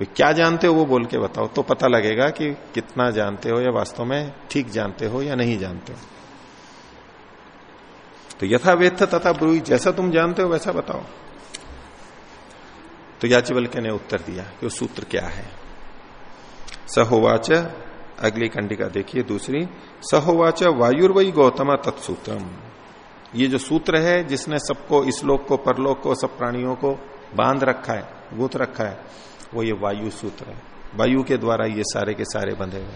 वे क्या जानते हो वो बोल के बताओ तो पता लगेगा कि कितना जानते हो या वास्तव में ठीक जानते हो या नहीं जानते हो। तो यथा वेद तथा ब्रूही जैसा तुम जानते हो वैसा बताओ। तो याचिवल के ने उत्तर दिया कि वो सूत्र क्या है। सहोवाच, अगली कंडिका देखिए दूसरी, सहोवाच वायुर्वई गौतम तत्सूत्रम। ये जो सूत्र है, जिसने सबको, इस लोक को, परलोक को, सब प्राणियों को बाँध रखा है, गुथ रखा है, वो ये वायु सूत्र है। वायु के द्वारा ये सारे के सारे बंधे हुए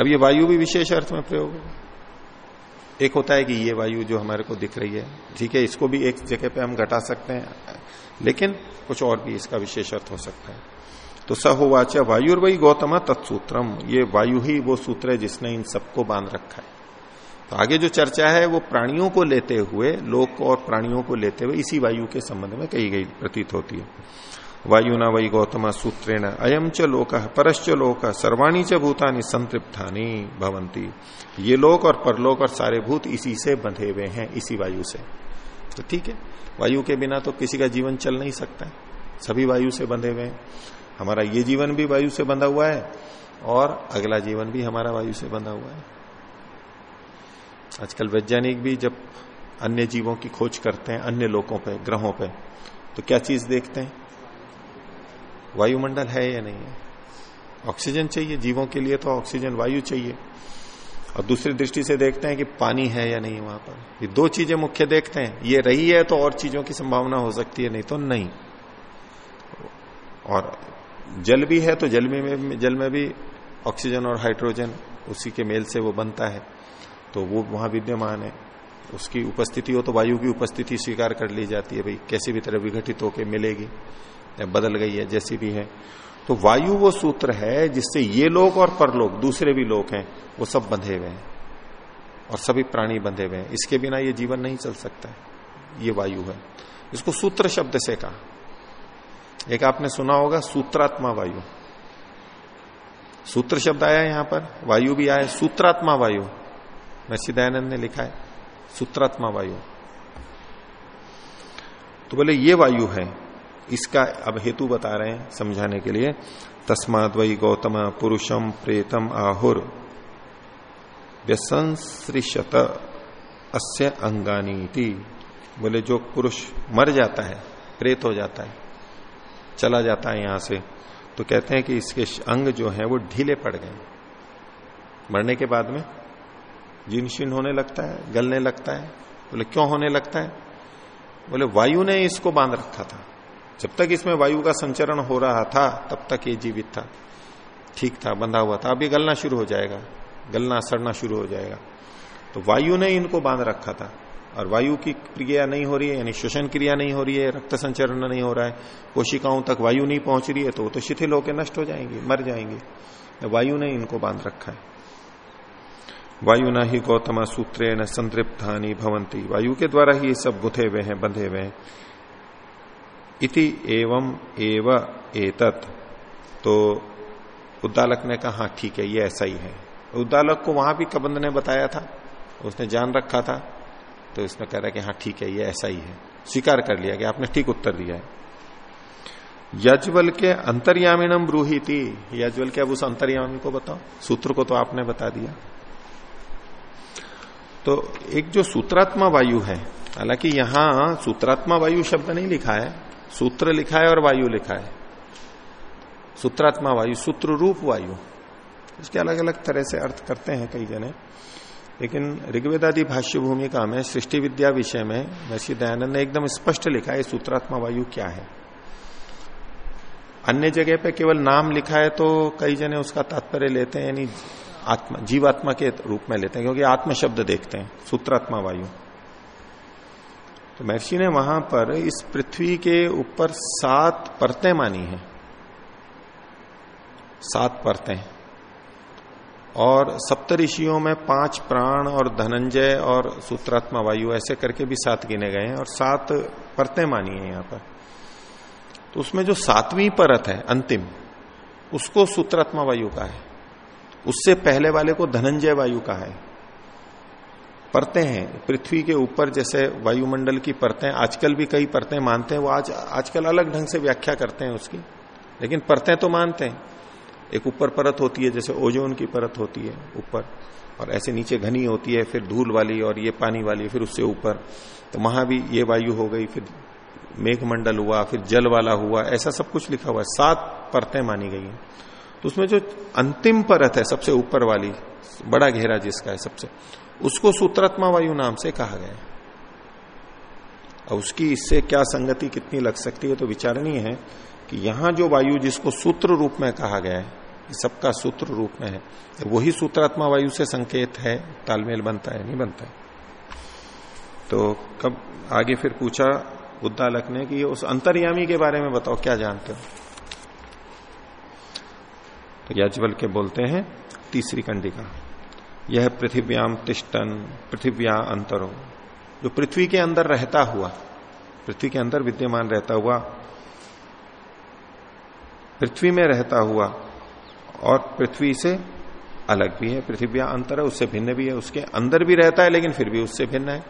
अब ये वायु भी विशेष अर्थ में प्रयोग है। एक होता है कि ये वायु जो हमारे को दिख रही है, ठीक है, इसको भी एक जगह पे हम घटा सकते हैं, लेकिन कुछ और भी इसका विशेष अर्थ हो सकता है। तो स सहोवाच वायुर्वई गौतम तत्सूत्रम, ये वायु ही वो सूत्र है जिसने इन सबको बाँध रखा है। तो आगे जो चर्चा है, वो प्राणियों को लेते हुए, लोक और प्राणियों को लेते हुए इसी वायु के संबंध में कही गई प्रतीत होती है। वायुना वही गौतम सूत्रेण अयम च लोक, परश्च लोक, सर्वाणी च भूतानी संतृप्तानी भवंती ये लोक और परलोक और सारे भूत इसी से बंधे हुए हैं, इसी वायु से। तो ठीक है, वायु के बिना तो किसी का जीवन चल नहीं सकता है। सभी वायु से बंधे हुए हैं। हमारा ये जीवन भी वायु से बंधा हुआ है, और अगला जीवन भी हमारा वायु से बंधा हुआ है। आजकल वैज्ञानिक भी जब अन्य जीवों की खोज करते हैं, अन्य लोगों पे, ग्रहों पे तो क्या चीज़ देखते हैं? वायुमंडल है या नहीं है? ऑक्सीजन चाहिए, जीवों के लिए तो ऑक्सीजन, वायु चाहिए। और दूसरी दृष्टि से देखते हैं कि पानी है या नहीं वहाँ पर। ये दो चीज़ें मुख्य देखते हैं। ये रही है तो और चीज़ों की संभावना हो सकती है, नहीं तो नहीं। और जल भी है तो जल में जल में भी ऑक्सीजन और हाइड्रोजन उसी के मेल से वो बनता है। तो वो वहाँ विद्यमान है। उसकी उपस्थिति हो तो वायु की उपस्थिति स्वीकार कर ली जाती है, भाई, कैसी भी तरह विघटित होकर मिलेगी। या बदल गई है, जैसी भी है। तो वायु वो सूत्र है जिससे ये लोग और परलोक, दूसरे भी लोग हैं, वो सब बंधे हुए हैं। और सभी प्राणी बंधे हुए हैं। इसके बिना ये जीवन नहीं चल सकता है। ये वायु है। इसको सूत्र शब्द से कहा। एक आपने सुना होगा, सूत्रात्मा वायु। सूत्र शब्द आया यहाँ पर, वायु भी आया। सूत्रात्मा वायु। दयानंद ने लिखा है, सूत्रात्मा वायु। तो बोले, ये वायु है। इसका अब हेतु बता रहे हैं समझाने के लिए। तस्माद वही गौतम पुरुषम प्रेतम आहुर। व्यसंसृशत अस्य अंगानी बोले, जो पुरुष मर जाता है, प्रेत हो जाता है, चला जाता है यहाँ से तो कहते हैं कि इसके अंग जो है वो ढीले पड़ गए। मरने के बाद में जीन शीन होने लगता है, गलने लगता है। बोले, क्यों होने लगता है? बोले, वायु ने इसको बाँध रखा था। जब तक इसमें वायु का संचरण हो रहा था, तब तक ये जीवित था। ठीक था, बंधा हुआ था। अभी गलना शुरू हो जाएगा। गलना, सड़ना शुरू हो जाएगा। तो वायु ने इनको बाँध रखा था। और वायु की क्रिया नहीं हो रही है, यानी श्वसन क्रिया नहीं हो रही है, रक्त संचरण नहीं हो रहा है, कोशिकाओं तक वायु नहीं पहुँच रही है तो वो तो शिथिल होकर नष्ट हो जाएँगे, मर जाएँगे। वायु ने इनको बाँध रखा है। वायु न ही गौतम सूत्रे न संतृप्तानी भवंती वायु के द्वारा ही ये सब गुथे हुए हैं, बंधे हुए हैं। इति एवं एव एतत। तो उद्दालक ने कहा हाँ, ठीक है ये ऐसा ही है। उद्दालक को वहाँ भी कबंद ने बताया था। उसने जान रखा था। तो इसने कह रहा कि हाँ ठीक है ये ऐसा ही है। स्वीकार कर लिया कि आपने ठीक उत्तर दिया है। यजवल के अंतर्यामिनम ब्रूही थी यजवल के अब उस अंतर्यामी को बताओ। सूत्र को तो आपने बता दिया। तो एक जो सूत्रात्मा वायु है हालाँकि यहाँ सूत्रात्मा वायु शब्द नहीं लिखा है सूत्र लिखा है और वायु लिखा है। सूत्रात्मा वायु सूत्र रूप वायु। इसके अलग अलग तरह से अर्थ करते हैं कई जने। लेकिन ऋग्वेदादि भाष्य भूमिका में, सृष्टि विद्या विषय में, महर्षि दयानंद ने एकदम स्पष्ट लिखा है, सूत्रात्मा वायु क्या है। अन्य जगह पे केवल नाम लिखा है तो कई जने उसका तात्पर्य लेते हैं, यानी आत्मा, जीवात्मा के रूप में लेते हैं, क्योंकि आत्म शब्द देखते हैं, सूत्रात्मा वायु। तो महर्षि ने वहाँ पर इस पृथ्वी के ऊपर सात परतें मानी है। सात परतें। और सप्तऋषियों में पाँच प्राण और धनंजय और सूत्रात्मा वायु, ऐसे करके भी सात गिने गए हैं और सात परतें मानी है यहाँ पर। तो उसमें जो सातवीं परत है, अंतिम, उसको सूत्रात्मा वायु का है। उससे पहले वाले को धनंजय वायु का है। परतें हैं, पृथ्वी के ऊपर जैसे वायुमंडल की परतें, आजकल भी कई परतें मानते हैं, वो आज, आजकल अलग ढंग से व्याख्या करते हैं उसकी। लेकिन परतें तो मानते हैं। एक ऊपर परत होती है, जैसे ओजोन की परत होती है ऊपर, और ऐसे नीचे घनी होती है, फिर धूल वाली और ये पानी वाली, फिर उससे ऊपर। तो वहाँ भी ये वायु हो गई, फिर मेघमंडल हुआ, फिर जल वाला हुआ, ऐसा सब कुछ लिखा हुआ है। सात परतें मानी गई हैं। तो उसमें जो अंतिम परत है, सबसे ऊपर वाली, बड़ा घेरा जिसका है सबसे उसको सूत्रात्मा वायु नाम से कहा गया और उसकी इससे क्या संगति कितनी लग सकती है तो विचारणीय है कि यहाँ जो वायु जिसको सूत्र रूप में कहा गया है सबका सूत्र रूप में है। वही सूत्रात्मा वायु से संकेत है, तालमेल बनता है, नहीं बनता है। तो कब आगे फिर पूछा उद्दालक ने कि उस अंतर्यामी के बारे में बताओ, क्या जानते हो? तो याजवल के बोलते हैं, तीसरी कंडिका। यह पृथ्व्याम तिष्टन पृथ्व्या अंतरो। जो पृथ्वी के अंदर रहता हुआ, पृथ्वी के अंदर विद्यमान रहता हुआ, पृथ्वी में रहता हुआ, और पृथ्वी से अलग भी है पृथ्वी अंतर है उससे भिन्न भी है, उसके अंदर भी रहता है, लेकिन फिर भी उससे भिन्न है।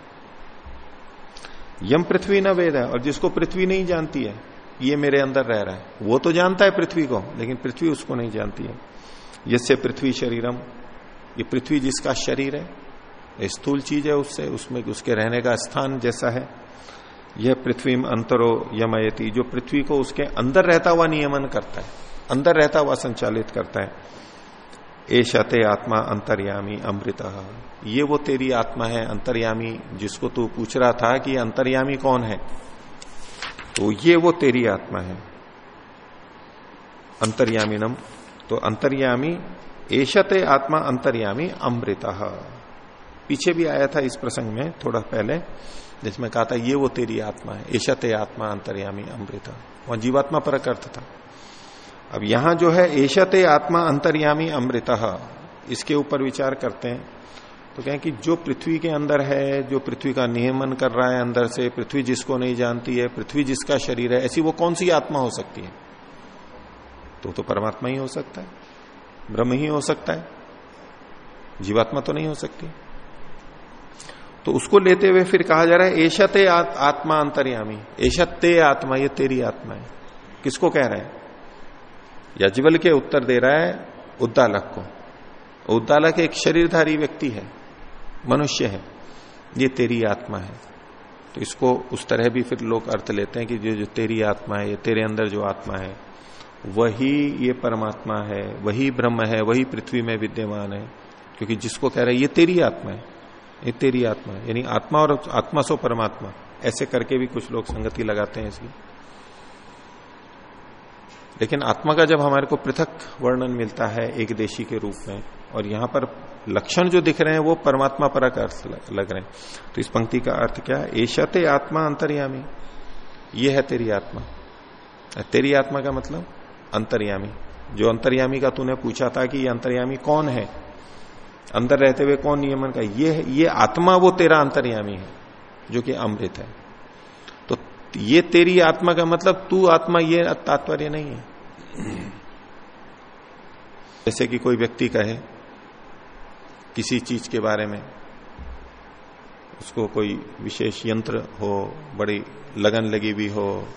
यम पृथ्वी न वेद है, और जिसको पृथ्वी नहीं जानती है, ये मेरे अंदर रह रहा है। वो तो जानता है पृथ्वी को, लेकिन पृथ्वी उसको नहीं जानती है। जिससे पृथ्वी शरीरम ये पृथ्वी जिसका शरीर है स्थूल चीज़ है उससे, उसमें उसके रहने का स्थान जैसा है। यह पृथ्वी में अंतरो यमयती, जो पृथ्वी को उसके अंदर रहता हुआ नियमन करता है, अंदर रहता हुआ संचालित करता है। ए शते आत्मा अंतर्यामी अमृत। ये वो तेरी आत्मा है, अंतर्यामी, जिसको तू पूछ रहा था कि अंतर्यामी कौन है? तो ये वो तेरी आत्मा है। अंतर्यामी नम तो अंतर्यामी एशते आत्मा अंतर्यामी अमृत। पीछे भी आया था इस प्रसंग में, थोड़ा पहले, जिसमें कहा था, ये वो तेरी आत्मा है ऐशते आत्मा अंतर्यामी अमृत। वहाँ जीवात्मा पर अर्थ था। अब यहाँ जो है ऐशते आत्मा अंतर्यामी अमृत। इसके ऊपर विचार करते हैं। तो कहें कि जो पृथ्वी के अंदर है, जो पृथ्वी का नियमन कर रहा है अंदर से, पृथ्वी जिसको नहीं जानती है, पृथ्वी जिसका शरीर है, ऐसी वो कौन सी आत्मा हो सकती है? तो तो परमात्मा ही हो सकता है। ब्रह्म ही हो सकता है। जीवात्मा तो नहीं हो सकती। तो उसको लेते हुए फिर कहा जा रहा है ऐशते आत्मा अंतर्यामी। ऐशते आत्मा, ये तेरी आत्मा है। किसको कह रहे हैं? यजबल के उत्तर दे रहा है उद्दालक को। उद्दालक एक शरीरधारी व्यक्ति है, मनुष्य है। ये तेरी आत्मा है। तो इसको उस तरह भी फिर लोग अर्थ लेते हैं कि जो जो तेरी आत्मा है, ये तेरे अंदर जो आत्मा है वही ये परमात्मा है, वही ब्रह्म है, वही पृथ्वी में विद्यमान है। क्योंकि जिसको कह रहे हैं, ये तेरी आत्मा है, ये तेरी आत्मा है। यानी आत्मा और आत्मा सो परमात्मा। ऐसे करके भी कुछ लोग संगति लगाते हैं इसकी। लेकिन आत्मा का जब हमारे को पृथक वर्णन मिलता है एक देशी के रूप में, और यहाँ पर लक्षण जो दिख रहे हैं, वो परमात्मा पर अर्थ लग रहे हैं। तो इस पंक्ति का अर्थ क्या? है ऐशते आत्मा अंतर्यामी। ये है तेरी आत्मा। तेरी आत्मा का मतलब? अंतर्यामी। जो अंतर्यामी का तूने पूछा था कि ये अंतर्यामी कौन है? अंदर रहते हुए कौन नियमन का ये ये आत्मा वो तेरा अंतर्यामी है, जो कि अमृत है। तो ये तेरी आत्मा का मतलब तू आत्मा, ये तात्पर्य नहीं है। जैसे कि कोई व्यक्ति कहे किसी चीज़ के बारे में, उसको कोई विशेष यंत्र हो, बड़ी लगन लगी हुई हो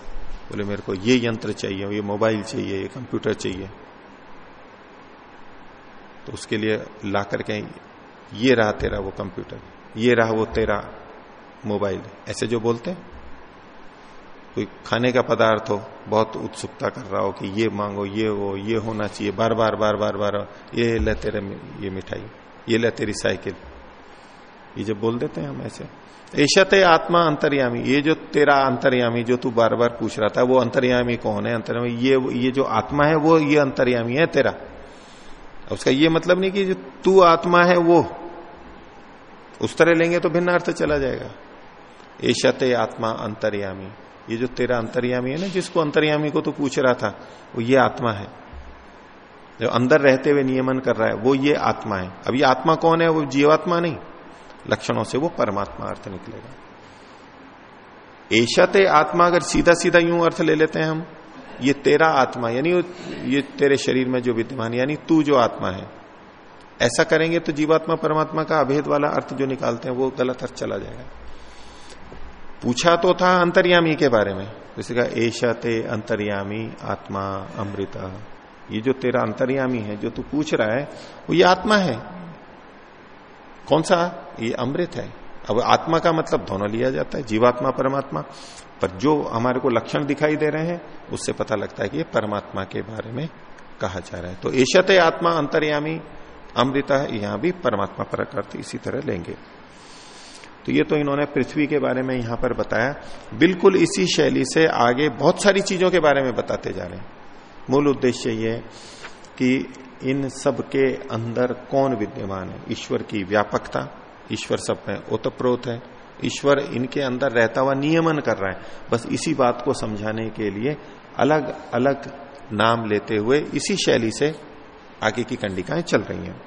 बोले, मेरे को ये यंत्र चाहिए, ये मोबाइल चाहिए, ये कंप्यूटर चाहिए। तो उसके लिए ला करके ये रहा तेरा वो कंप्यूटर, ये रहा वो तेरा मोबाइल। ऐसे जो बोलते हैं। कोई खाने का पदार्थ हो, बहुत उत्सुकता कर रहा हो कि ये मांगो, ये हो ये होना चाहिए, बार बार बार बार बार, ये ले तेरे ये मिठाई, ये ले तेरी साइकिल। ये जब बोल देते हैं हम ऐसे। ऐशते आत्मा अंतर्यामी, ये जो तेरा अंतर्यामी जो तू बार बार पूछ रहा था, वो अंतर्यामी कौन है? अंतर्यामी, ये ये जो आत्मा है, वो ये अंतर्यामी है तेरा। उसका ये मतलब नहीं कि जो तू आत्मा है, वो। उस तरह लेंगे तो भिन्न अर्थ चला जाएगा। ऐशते आत्मा अंतर्यामी, ये जो तेरा अंतर्यामी है ना, जिसको अंतर्यामी को तो पूछ रहा था, वो ये आत्मा है। जो अंदर रहते हुए नियमन कर रहा है, वो ये आत्मा है। अब ये आत्मा कौन है? वो जीवात्मा नहीं। लक्षणों से वो परमात्मा अर्थ निकलेगा। ऐशते आत्मा अगर सीधा सीधा यूँ अर्थ ले लेते हैं हम, ये तेरा आत्मा, यानी ये तेरे शरीर में जो विद्यमान यानी तू जो आत्मा है, ऐसा करेंगे तो जीवात्मा परमात्मा का अभेद वाला अर्थ जो निकालते हैं, वो गलत अर्थ चला जाएगा। पूछा तो था अंतर्यामी के बारे में, जैसे कहा ऐशा ते अंतर्यामी आत्मा अमृता, ये जो तेरा अंतर्यामी है, जो तू पूछ रहा है, वो ये आत्मा है कौन सा? ये अमृत है। अब आत्मा का मतलब दोनों लिया जाता है, जीवात्मा, परमात्मा। पर जो हमारे को लक्षण दिखाई दे रहे हैं, उससे पता लगता है कि ये परमात्मा के बारे में कहा जा रहा है। तो ऐशत आत्मा अंतर्यामी, अमृता यहाँ भी परमात्मा पर इसी तरह लेंगे। तो ये तो इन्होंने पृथ्वी के बारे में यहाँ पर बताया। बिल्कुल इसी शैली से आगे बहुत सारी चीज़ों के बारे में बताते जा रहे हैं। मूल उद्देश्य ये कि इन सब के अंदर कौन विद्यमान है? ईश्वर की व्यापकता, ईश्वर सब में ओतप्रोत है। ईश्वर इनके अंदर रहता हुआ नियमन कर रहा है। बस इसी बात को समझाने के लिए अलग अलग नाम लेते हुए इसी शैली से आगे की कंडिकाएँ चल रही हैं।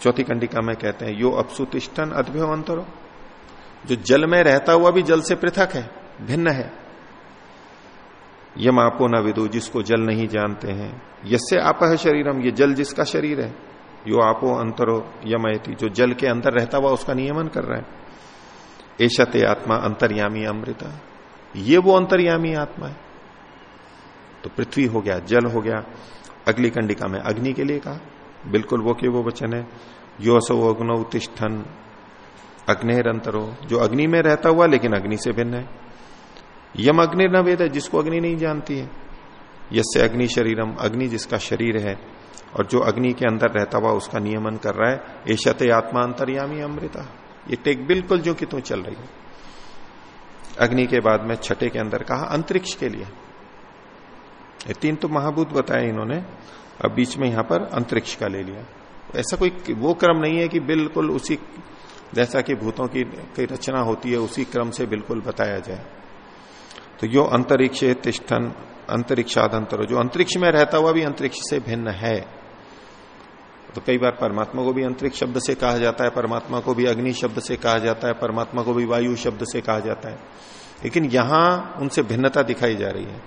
चौथी कंडिका में कहते हैं, यो अपसुतिष्ठन अद्भ्यो अंतरो जो जल में रहता हुआ भी जल से पृथक है, भिन्न है। यम आपो न विदु, जिसको जल नहीं जानते हैं। यसे आप है शरीरम, ये जल जिसका शरीर है। यो आपो अंतरो यमयती, जो जल के अंदर रहता हुआ उसका नियमन कर रहा है। ऐशते आत्मा अंतर्यामी अमृता। ये वो अंतर्यामी आत्मा है। तो पृथ्वी हो गया, जल हो गया। अगली कंडिका में अग्नि के लिए कहा। बिल्कुल वो के वो वचन है। यो असो अग्नो तिष्ठन। अग्निर अंतरो जो अग्नि में रहता हुआ, लेकिन अग्नि से भिन्न है। यम अग्नि न वेद है जिसको अग्नि नहीं जानती है। यसे अग्नि शरीरम अग्नि जिसका शरीर है और जो अग्नि के अंदर रहता हुआ उसका नियमन कर रहा है ऐशते आत्मा अंतर्यामी अमृता। ये टेक बिल्कुल जो कि तू चल रही है। अग्नि के बाद में छठे के अंदर कहा अंतरिक्ष के लिए। ये तीन तो महाभूत बताए इन्होंने अब बीच में यहाँ पर अंतरिक्ष का ले लिया। ऐसा कोई वो क्रम नहीं है कि बिल्कुल उसी जैसा कि भूतों की, की रचना होती है उसी क्रम से बिल्कुल बताया जाए। तो यो अंतरिक्ष तिष्ठन अंतरिक्षाद अंतर जो अंतरिक्ष में रहता हुआ भी अंतरिक्ष से भिन्न है। तो कई बार परमात्मा को भी अंतरिक्ष शब्द से कहा जाता है, परमात्मा को भी अग्नि शब्द से कहा जाता है, परमात्मा को भी वायु शब्द से कहा जाता है। लेकिन यहाँ उनसे भिन्नता दिखाई जा रही है।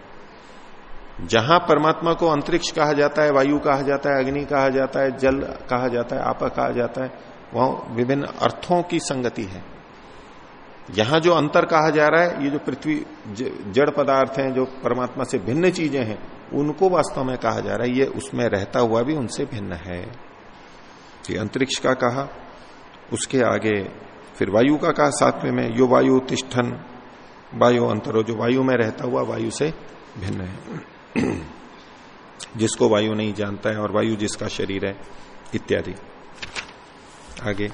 जहाँ परमात्मा को अंतरिक्ष कहा जाता है, वायु कहा जाता है, अग्नि कहा जाता है, जल कहा जाता है, आपा कहा जाता है, वहाँ विभिन्न अर्थों की संगति है। यहाँ जो अंतर कहा जा रहा है, ये जो पृथ्वी जड़ पदार्थ हैं, जो परमात्मा से भिन्न चीज़ें हैं, उनको वास्तव में कहा जा रहा है, ये उसमें रहता हुआ भी उनसे भिन्न है। ये अंतरिक्ष का कहा, उसके आगे फिर वायु का कहा सातवें में, यो वायु तिष्ठन, वायु अंतरो, जो वायु में रहता हुआ वायु से भिन्न है। जिसको वायु नहीं जानता है और वायु जिसका शरीर है, इत्यादि। आगे,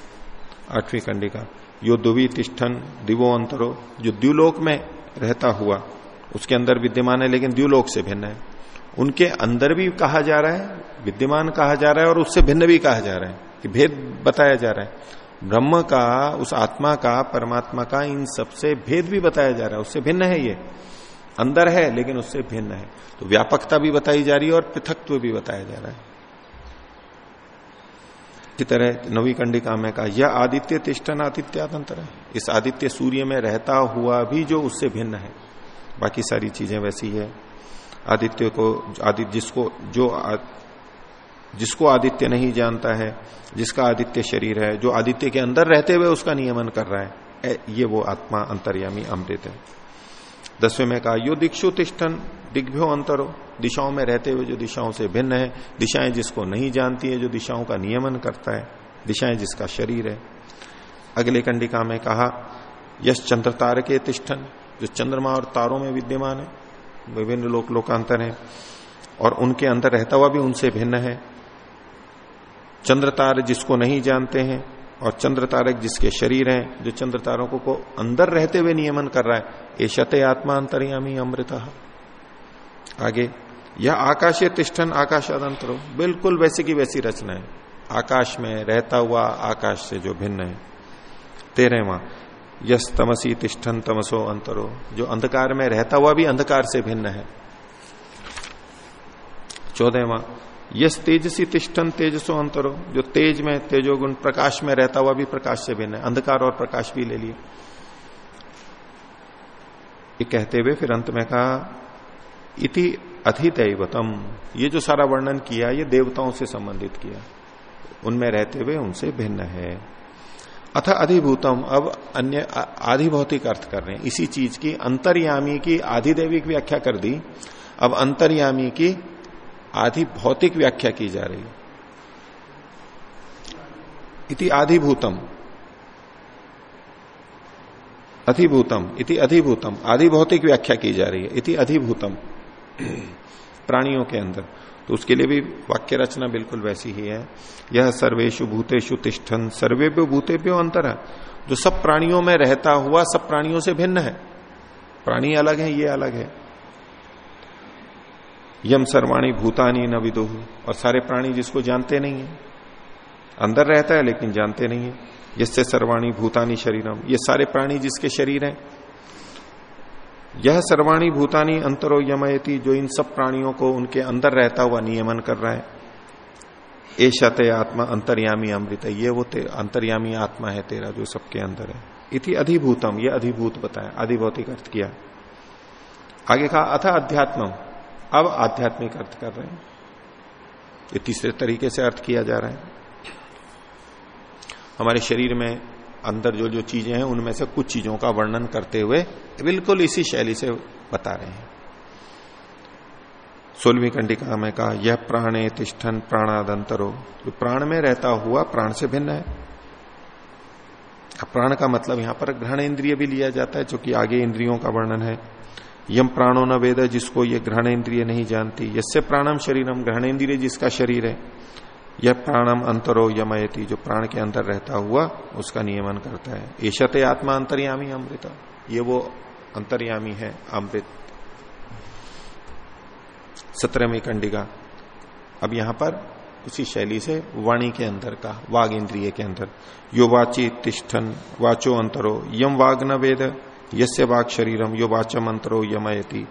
आठवीं कंडिका यो दुवी तिष्ठन दिवो अंतरो। जो द्व्यूलोक में रहता हुआ, उसके अंदर विद्यमान है, लेकिन द्व्यूलोक से भिन्न है। उनके अंदर भी कहा जा रहा है, विद्यमान कहा जा रहा है, और उससे भिन्न भी कहा जा रहा है, कि भेद बताया जा रहा है। ब्रह्म का, उस आत्मा का, परमात्मा का, इन सबसे भेद भी बताया जा रहा है, उससे भिन्न है ये। अंदर है, लेकिन उससे भिन्न है। तो व्यापकता भी बताई जा रही है, और पृथकत्व भी बताया जा रहा है। की तरह नवी कंडिका में कहा यह आदित्य तिष्ठन आदित्यादंतर है। इस आदित्य सूर्य में रहता हुआ भी जो उससे भिन्न है। बाकी सारी चीज़ें वैसी है। आदित्य को आदित्य जिसको जो आ, जिसको आदित्य नहीं जानता है जिसका आदित्य शरीर है जो आदित्य के अंदर रहते हुए उसका नियमन कर रहा है ये वो आत्मा अंतर्यामी अमृत है। दसवें में कहा, यो दीक्षु तिष्ठन, दिग्भ्यो अंतरो, दिशाओं में रहते हुए जो दिशाओं से भिन्न है, दिशाएँ जिसको नहीं जानती है, जो दिशाओं का नियमन करता है, दिशाएँ जिसका शरीर है। अगले कंडिका में कहा, यश चंद्र तार के तिष्ठन, जो चंद्रमा और तारों में विद्यमान है, विभिन्न लोक लोकांतर है, और उनके अंदर रहता हुआ भी उनसे भिन्न है। चंद्र तार जिसको नहीं जानते हैं और चंद्र तारक जिसके शरीर हैं, जो चंद्र तारकों को को अंदर रहते हुए नियमन कर रहा है, ये शत आत्मा अंतर्यामी अमृत। आगे, यह आकाशीय तिष्ठन आकाश अदंतरो बिल्कुल वैसी की वैसी रचना है। आकाश में रहता हुआ आकाश से जो भिन्न है। तेरहवा यस तमसी तिष्ठन तमसो अंतरो, जो अंधकार में रहता हुआ भी अंधकार से भिन्न है। चौदह चौदहवा यस तेजसी तिष्ठन तेजसो अंतरो। जो तेज में, तेजोगुण प्रकाश में रहता हुआ भी प्रकाश से भिन्न है। अंधकार और प्रकाश भी ले लिए ये कहते हुए फिर अंत में कहा, इति अधिदैवतम। ये जो सारा वर्णन किया, ये देवताओं से संबंधित किया। उनमें रहते हुए उनसे भिन्न है। अथ अधिभूतम, अब अन्य आधि भौतिक अर्थ कर रहे हैं। इसी चीज़ की अंतर्यामी की आधिदेविक व्याख्या कर दी। अब अंतर्यामी की आधि भौतिक व्याख्या की जा रही। है इति आधिभूतम। अधिभूतम, इति अधिभूतम। आधि भौतिक व्याख्या की जा रही है। इति अधिभूतम। प्राणियों के अंदर। तो उसके लिए भी वाक्य रचना बिल्कुल वैसी ही है। यह सर्वेशु भूतेषु तिष्ठन। सर्वे भूते पे अंतर है। जो सब प्राणियों में रहता हुआ सब प्राणियों से भिन्न है। प्राणी अलग है, ये अलग है। यम सर्वाणी भूतानी न और सारे प्राणी जिसको जानते नहीं है, अंदर रहता है लेकिन जानते नहीं है। जिससे सर्वाणी भूतानी शरीरम, ये सारे प्राणी जिसके शरीर हैं। यह सर्वाणी भूतानी अंतरो यमयती, जो इन सब प्राणियों को उनके अंदर रहता हुआ नियमन कर रहा है। ऐसा ते आत्मा अंतर्यामी अमृत है। ये वो अंतर्यामी आत्मा है तेरा, जो सबके अंदर है। इति अधिभूतम, ये अधिभूत बताया अधिभौतिक अर्थ किया। आगे कहा, अथ अध्यात्म अब आध्यात्मिक अर्थ कर रहे हैं। ये तीसरे तरीके से अर्थ किया जा रहा है। हमारे शरीर में अंदर जो जो चीज़ें हैं, उनमें से कुछ चीज़ों का वर्णन करते हुए बिल्कुल इसी शैली से बता रहे हैं। सोलहवीं कंडिका में कहा, यह प्राणे तिष्ठन प्राणादंतरो। जो प्राण में रहता हुआ प्राण से भिन्न है। प्राण का मतलब यहाँ पर ग्रहण इंद्रिय भी लिया जाता है, जो कि आगे इंद्रियों का वर्णन है। यम प्राणो न वेद, जिसको ये ग्रहण इंद्रिय नहीं जानती। यसे प्राणम शरीरम ग्रहण इंद्रिय जिसका शरीर है यह प्राणम अंतरो यमयती, जो प्राण के अंदर रहता हुआ उसका नियमन करता है। ईशते आत्मा अंतर्यामी अमृत। ये वो अंतर्यामी है, अमृत। सत्रहवीं कंडिका अब यहाँ पर उसी शैली से वाणी के अंदर का वाग इंद्रिय के अंदर। यो वाची तिष्ठन, वाचो अंतरो। यम वाग न वेद यस्य वाग शरीरम यो वाचम अंतरो यमयति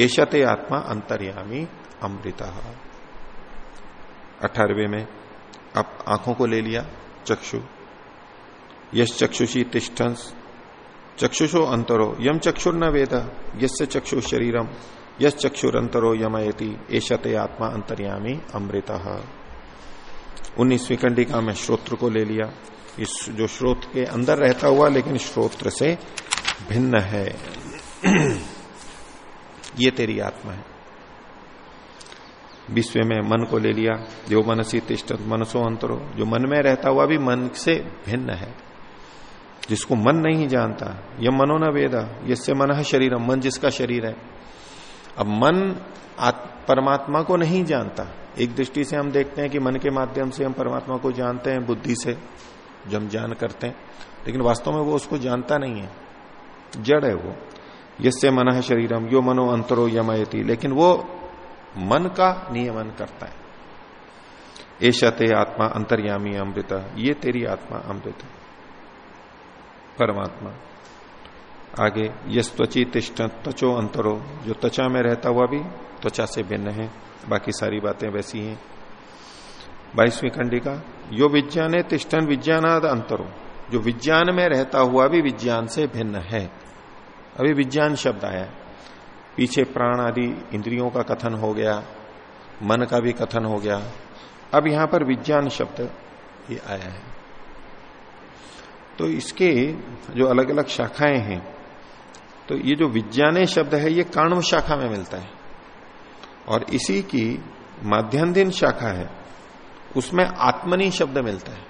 एशते आत्मा अंतर्यामी अमृत। अठारवे में, अब आँखों को ले लिया चक्षु। यश चक्षुषी तिष्ठन चक्षुषो अंतरो, यम चक्षुर न वेद, यस्य चक्षु शरीरम यश चक्षुर अंतरो यमयति एशते आत्मा अंतर्यामी अमृत। उन्नीसवीं कंडिका में श्रोत्र को ले लिया। इस जो श्रोत के अंदर रहता हुआ, लेकिन श्रोत्र से भिन्न है। ये तेरी आत्मा है। विश्व में मन को ले लिया, जो मनसी तिष्ट मनसो अंतरो, जो मन में रहता हुआ भी मन से भिन्न है। जिसको मन नहीं जानता यह मनो न वेदा यसे मन शरीर मन जिसका शरीर है। अब मन परमात्मा को नहीं जानता। एक दृष्टि से हम देखते हैं कि मन के माध्यम से हम परमात्मा को जानते हैं, बुद्धि से, जो हम जान करते हैं। लेकिन वास्तव में वो उसको जानता नहीं है। जड़ है वो। यसे मन है शरीरम यो मनो अंतरो यमयती। लेकिन वो मन का नियमन करता है। एशते आत्मा अंतर्यामी अमृत, ये तेरी आत्मा अमृत। परमात्मा। आगे यस त्वची तिष्ठ त्वचो अंतरो। जो त्वचा में रहता हुआ भी त्वचा से भिन्न है। बाकी सारी बातें वैसी हैं। बाईसवीं खंडिका, यो विज्ञान तिष्ठन विज्ञानाद अंतरो। जो विज्ञान में रहता हुआ भी विज्ञान से भिन्न है। अभी विज्ञान शब्द आया। पीछे प्राण आदि इंद्रियों का कथन हो गया, मन का भी कथन हो गया। अब यहाँ पर विज्ञान शब्द ये आया है। तो इसके जो अलग अलग शाखाएँ हैं तो ये जो विज्ञाने शब्द है, ये काण्व शाखा में मिलता है। और इसी की माध्यान्धीन शाखा है, उसमें आत्मनी शब्द मिलता है।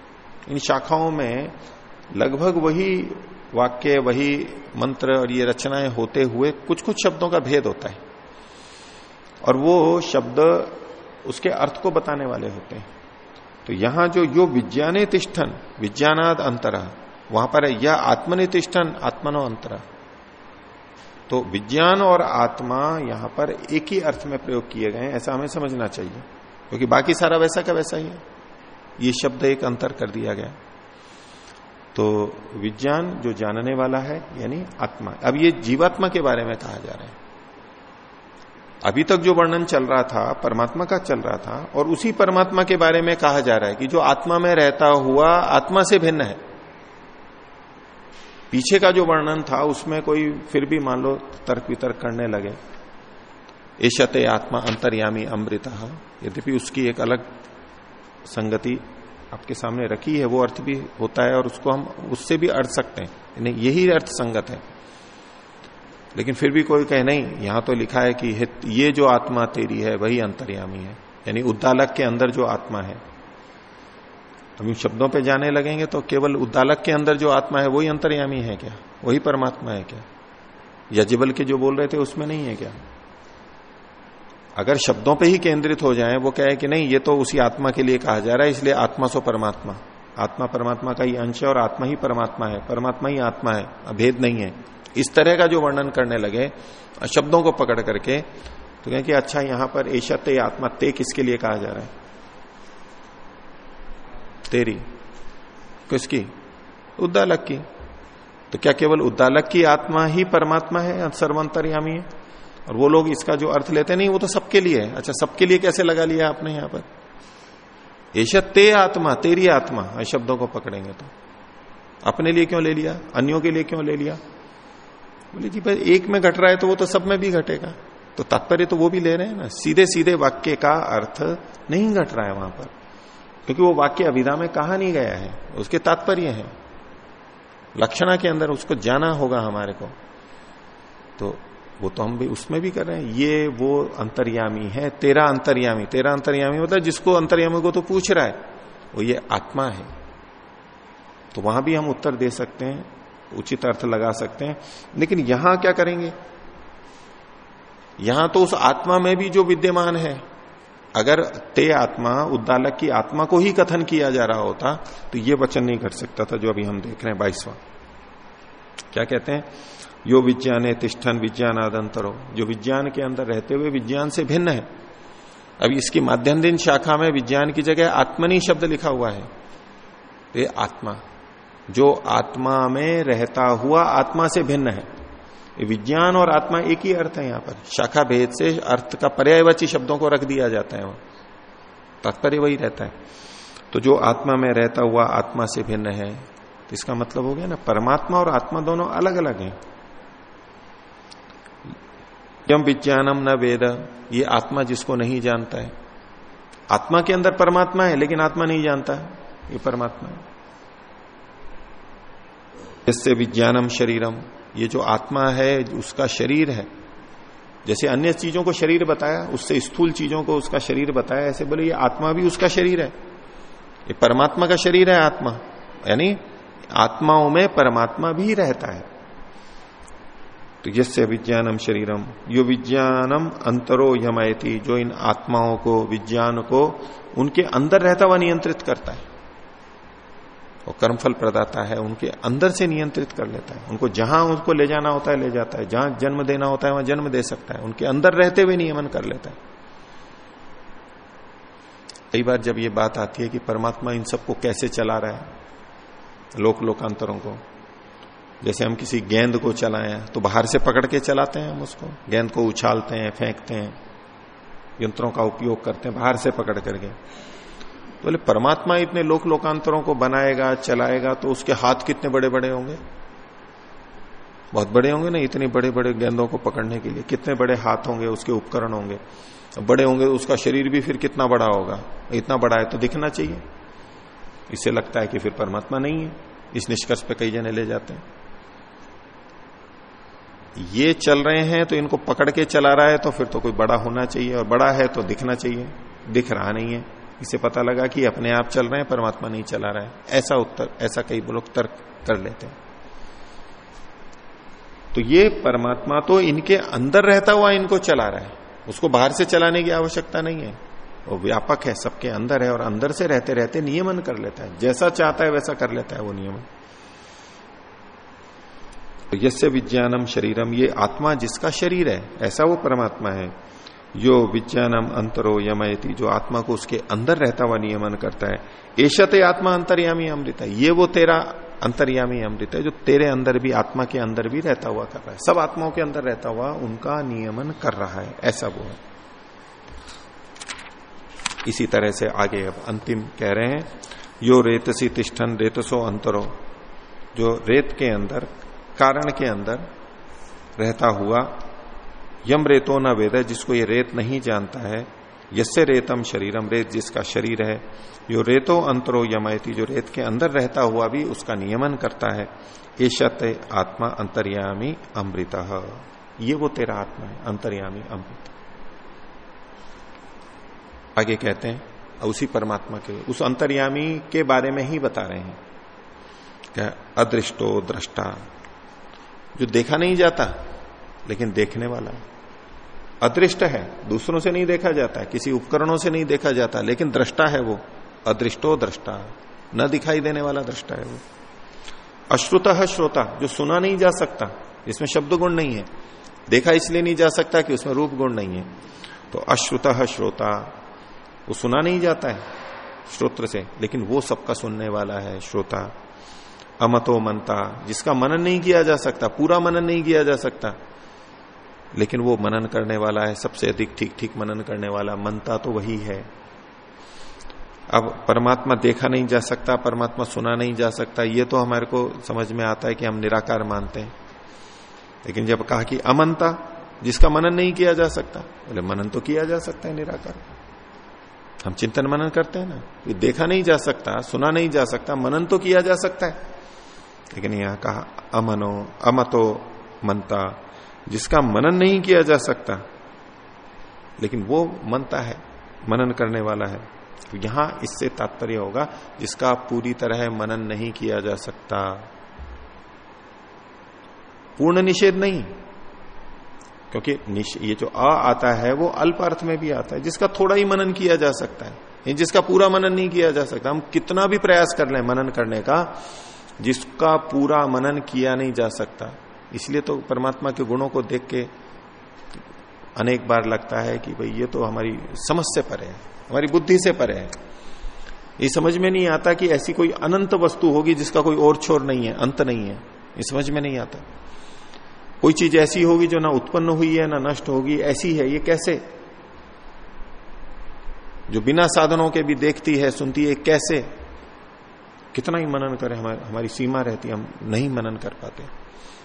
इन शाखाओं में लगभग वही वाक्य, वही मंत्र और ये रचनाएँ होते हुए कुछ कुछ शब्दों का भेद होता है। और वो शब्द उसके अर्थ को बताने वाले होते हैं। तो यहाँ जो यो विज्ञाने तिष्ठन, विज्ञानाद अंतरा, वहाँ पर है यह आत्मनितिष्ठन आत्मनो अंतरा। तो विज्ञान और आत्मा यहाँ पर एक ही अर्थ में प्रयोग किए गए ऐसा हमें समझना चाहिए। क्योंकि बाकी सारा वैसा का वैसा ही है। ये शब्द एक अंतर कर दिया गया। तो विज्ञान जो जानने वाला है, यानी आत्मा। अब ये जीवात्मा के बारे में कहा जा रहा है। अभी तक जो वर्णन चल रहा था, परमात्मा का चल रहा था, और उसी परमात्मा के बारे में कहा जा रहा है कि जो आत्मा में रहता हुआ, आत्मा से भिन्न है। पीछे का जो वर्णन था, उसमें कोई फिर भी मान लो तर्क वितर्क करने लगे। ईशते आत्मा अंतर्यामी अमृत। यद्यपि उसकी एक अलग संगति आपके सामने रखी है, वो अर्थ भी होता है और उसको हम उससे भी अर्थ सकते हैं। यही अर्थ संगत है। लेकिन फिर भी कोई कहे, नहीं, यहाँ तो लिखा है कि ये जो आत्मा तेरी है, वही अंतर्यामी है। यानी उद्दालक के अंदर जो आत्मा है। हम इन शब्दों पे जाने लगेंगे तो केवल उद्दालक के अंदर जो आत्मा है, वही अंतर्यामी है क्या? वही परमात्मा है क्या? यजबल के जो बोल रहे थे, उसमें नहीं है क्या? अगर शब्दों पे ही केंद्रित हो जाए, वो कहे कि नहीं, ये तो उसी आत्मा के लिए कहा जा रहा है, इसलिए आत्मा सो परमात्मा। आत्मा परमात्मा का ही अंश है और आत्मा ही परमात्मा है। परमात्मा ही आत्मा है, अभेद नहीं है। इस तरह का जो वर्णन करने लगे, शब्दों को पकड़ करके तो कहें कि अच्छा यहाँ पर ऐशा ते आत्मा, ते किसके लिए कहा जा रहा है? तेरी। किसकी? उद्दालक की। तो क्या केवल उद्दालक की आत्मा ही परमात्मा है सर्वंतरयामी है? और वो लोग इसका जो अर्थ लेते नहीं, वो तो सबके लिए है। अच्छा सबके लिए कैसे लगा लिया आपने यहाँ पर? ऐसा ते आत्मा, तेरी आत्मा शब्दों को पकड़ेंगे तो। अपने लिए क्यों ले लिया? अन्यों के लिए क्यों ले लिया? बोले, जी भाई एक में घट रहा है तो वो तो सब में भी घटेगा। तो तात्पर्य तो वो भी ले रहे हैं ना। सीधे सीधे वाक्य का अर्थ नहीं घट रहा है वहाँ पर। क्योंकि वो वाक्य अभिधा में कहा नहीं गया है। उसके तात्पर्य है। लक्षणा के अंदर उसको जाना होगा हमारे को। तो वो तो हम भी उसमें भी कर रहे हैं। ये वो अंतर्यामी है, तेरा अंतर्यामी। तेरा अंतर्यामी मतलब जिसको अंतर्यामी को तो पूछ रहा है, वो ये आत्मा है। तो वहाँ भी हम उत्तर दे सकते हैं, उचित अर्थ लगा सकते हैं। लेकिन यहाँ क्या करेंगे? यहाँ तो उस आत्मा में भी जो विद्यमान है, अगर ते आत्मा, उद्दालक की आत्मा को ही कथन किया जा रहा होता तो ये वचन नहीं कर सकता था जो अभी हम देख रहे हैं बाईसवा। क्या कहते हैं? यो विज्ञान है, तिष्ठन विज्ञान आदंतरो। जो विज्ञान के अंदर रहते हुए विज्ञान से भिन्न है। अब इसकी माध्यम दिन शाखा में विज्ञान की जगह आत्मनी शब्द लिखा हुआ है। ये आत्मा। जो आत्मा में रहता हुआ आत्मा से भिन्न है। विज्ञान और आत्मा एक ही अर्थ है यहाँ पर। शाखा भेद से अर्थ का पर्यायवाची शब्दों को रख दिया जाता है वहाँ। तात्पर्य वही रहता है। तो जो आत्मा में रहता हुआ आत्मा से भिन्न है तो इसका मतलब हो गया ना, परमात्मा और आत्मा दोनों अलग अलग हैं। यम विज्ञानम न वेद। ये आत्मा जिसको नहीं जानता है। आत्मा के अंदर परमात्मा है, लेकिन आत्मा नहीं जानता ये परमात्मा है। जिससे विज्ञानम शरीरम। ये जो आत्मा है, उसका शरीर है। जैसे अन्य चीज़ों को शरीर बताया, उससे स्थूल चीज़ों को उसका शरीर बताया, ऐसे बोले, ये आत्मा भी उसका शरीर है। ये परमात्मा का शरीर है आत्मा। यानी आत्माओं में परमात्मा भी रहता है। तो यसे विज्ञानम शरीरम। यो विज्ञानम अंतरो यमयती, जो इन आत्माओं को, विज्ञान को, उनके अंदर रहता हुआ नियंत्रित करता है। वो कर्मफल प्रदाता है, उनके अंदर से नियंत्रित कर लेता है। उनको जहाँ उनको ले जाना होता है, ले जाता है। जहाँ जन्म देना होता है, वहाँ जन्म दे सकता है। उनके अंदर रहते हुए नियमन कर लेता है। कई बार जब ये बात आती है कि परमात्मा इन सबको कैसे चला रहा है लोक लोकांतरों को जैसे हम किसी गेंद को चलाएँ तो बाहर से पकड़ के चलाते हैं हम उसको। गेंद को उछालते हैं, फेंकते हैं, यंत्रों का उपयोग करते हैं, बाहर से पकड़ करके। बोले, परमात्मा इतने लोक लोकांतरों को बनाएगा, चलाएगा तो उसके हाथ कितने बड़े बड़े होंगे? बहुत बड़े होंगे ना इतने बड़े बड़े गेंदों को पकड़ने के लिए कितने बड़े हाथ होंगे, उसके उपकरण होंगे? बड़े होंगे तो उसका शरीर भी फिर कितना बड़ा होगा? इतना बड़ा है तो दिखना चाहिए। इससे लगता है कि फिर परमात्मा नहीं है। इस निष्कर्ष पे कई जने ले जाते हैं। ये चल रहे हैं तो इनको पकड़ के चला रहा है तो फिर तो कोई बड़ा होना चाहिए और बड़ा है तो दिखना चाहिए। दिख रहा नहीं है। इसे पता लगा कि अपने आप चल रहे हैं, परमात्मा नहीं चला रहा है। ऐसा उत्तर, ऐसा कई लोग तर्क कर लेते हैं। तो ये परमात्मा तो इनके अंदर रहता हुआ इनको चला रहा है। उसको बाहर से चलाने की आवश्यकता नहीं है। वो व्यापक है, सबके अंदर है और अंदर से रहते रहते नियमन कर लेता है। जैसा चाहता है वैसा कर लेता है वो नियमन। तो यसे विज्ञानम शरीरम, ये आत्मा जिसका शरीर है, ऐसा वो परमात्मा है। यो विज्ञानम अंतरो यमयती, जो आत्मा को उसके अंदर रहता हुआ नियमन करता है। एशत आत्मा अंतर्यामी अमृत है। ये वो तेरा अंतर्यामी अमृत है, जो तेरे अंदर भी, आत्मा के अंदर भी रहता हुआ कर रहा है। सब आत्माओं के अंदर रहता हुआ उनका नियमन कर रहा है, ऐसा वो है। इसी तरह से आगे अब अंतिम कह रहे हैं, यो रेतसी तिष्ठन, रेतसो अंतरो। जो रेत के अंदर कारण के अंदर रहता हुआ, यम रेतो न वेद, जिसको ये रेत नहीं जानता है यसे रेतम शरीरम, रेत जिसका शरीर है जो रेतो अंतरो यमयती, जो रेत के अंदर रहता हुआ भी उसका नियमन करता है एशत आत्मा अंतर्यामी अमृत। ये वो तेरा आत्मा है, अंतर्यामी अमृत। आगे कहते हैं उसी परमात्मा के, उस अंतर्यामी के बारे में ही बता रहे हैं। क्या अदृष्टो दृष्टा जो देखा नहीं जाता, लेकिन देखने वाला है। अदृष्ट है, दूसरों से नहीं देखा जाता, किसी उपकरणों से नहीं देखा जाता, लेकिन दृष्टा है वो, अदृष्टो दृष्टा। न दिखाई देने वाला दृष्टा है वो। अश्रुत श्रोता, जो सुना नहीं जा सकता, इसमें शब्द गुण नहीं है। देखा इसलिए नहीं जा सकता कि उसमें रूप गुण नहीं है। तो अश्रुत श्रोता, वो सुना नहीं जाता है, श्रोत्र से, लेकिन वो सबका सुनने वाला है, श्रोता। अमतो मनता, जिसका मनन नहीं किया जा सकता, पूरा मनन नहीं किया जा सकता, लेकिन वो मनन करने वाला है, सबसे अधिक ठीक ठीक मनन करने वाला, मनता तो वही है। अब परमात्मा देखा नहीं जा सकता, परमात्मा सुना नहीं जा सकता, ये तो हमारे को समझ में आता है कि हम निराकार मानते हैं। लेकिन जब कहा कि अमनता, जिसका मनन नहीं किया जा सकता, बोले, मनन तो किया जा सकता है निराकार। हम चिंतन मनन करते हैं ना, ये देखा नहीं जा सकता, सुना नहीं जा सकता, मनन तो किया जा सकता है। लेकिन यहाँ कहा, अमनो, अमतो मनता जिसका मनन नहीं किया जा सकता, लेकिन वो मनता है, मनन करने वाला है। तो यहाँ इससे तात्पर्य होगा, जिसका पूरी तरह मनन नहीं किया जा सकता। पूर्ण निषेध नहीं, क्योंकि ये जो अ आता है, वो अल्प अर्थ में भी आता है, जिसका थोड़ा ही मनन किया जा सकता है। जिसका पूरा मनन नहीं किया जा सकता, हम कितना भी प्रयास कर लें मनन करने का जिसका पूरा मनन किया नहीं जा सकता। इसलिए तो परमात्मा के गुणों को देख के अनेक बार लगता है कि भाई ये तो हमारी समझ से परे है, हमारी बुद्धि से परे है। ये समझ में नहीं आता कि ऐसी कोई अनंत वस्तु होगी जिसका कोई और छोर नहीं है, अंत नहीं है। ये समझ में नहीं आता। कोई चीज़ ऐसी होगी जो ना उत्पन्न हुई है, ना नष्ट होगी, ऐसी है, ये कैसे? जो बिना साधनों के भी देखती है, सुनती है कैसे? कितना ही मनन करें, हमारी हमारी सीमा रहती, हम नहीं मनन कर पाते।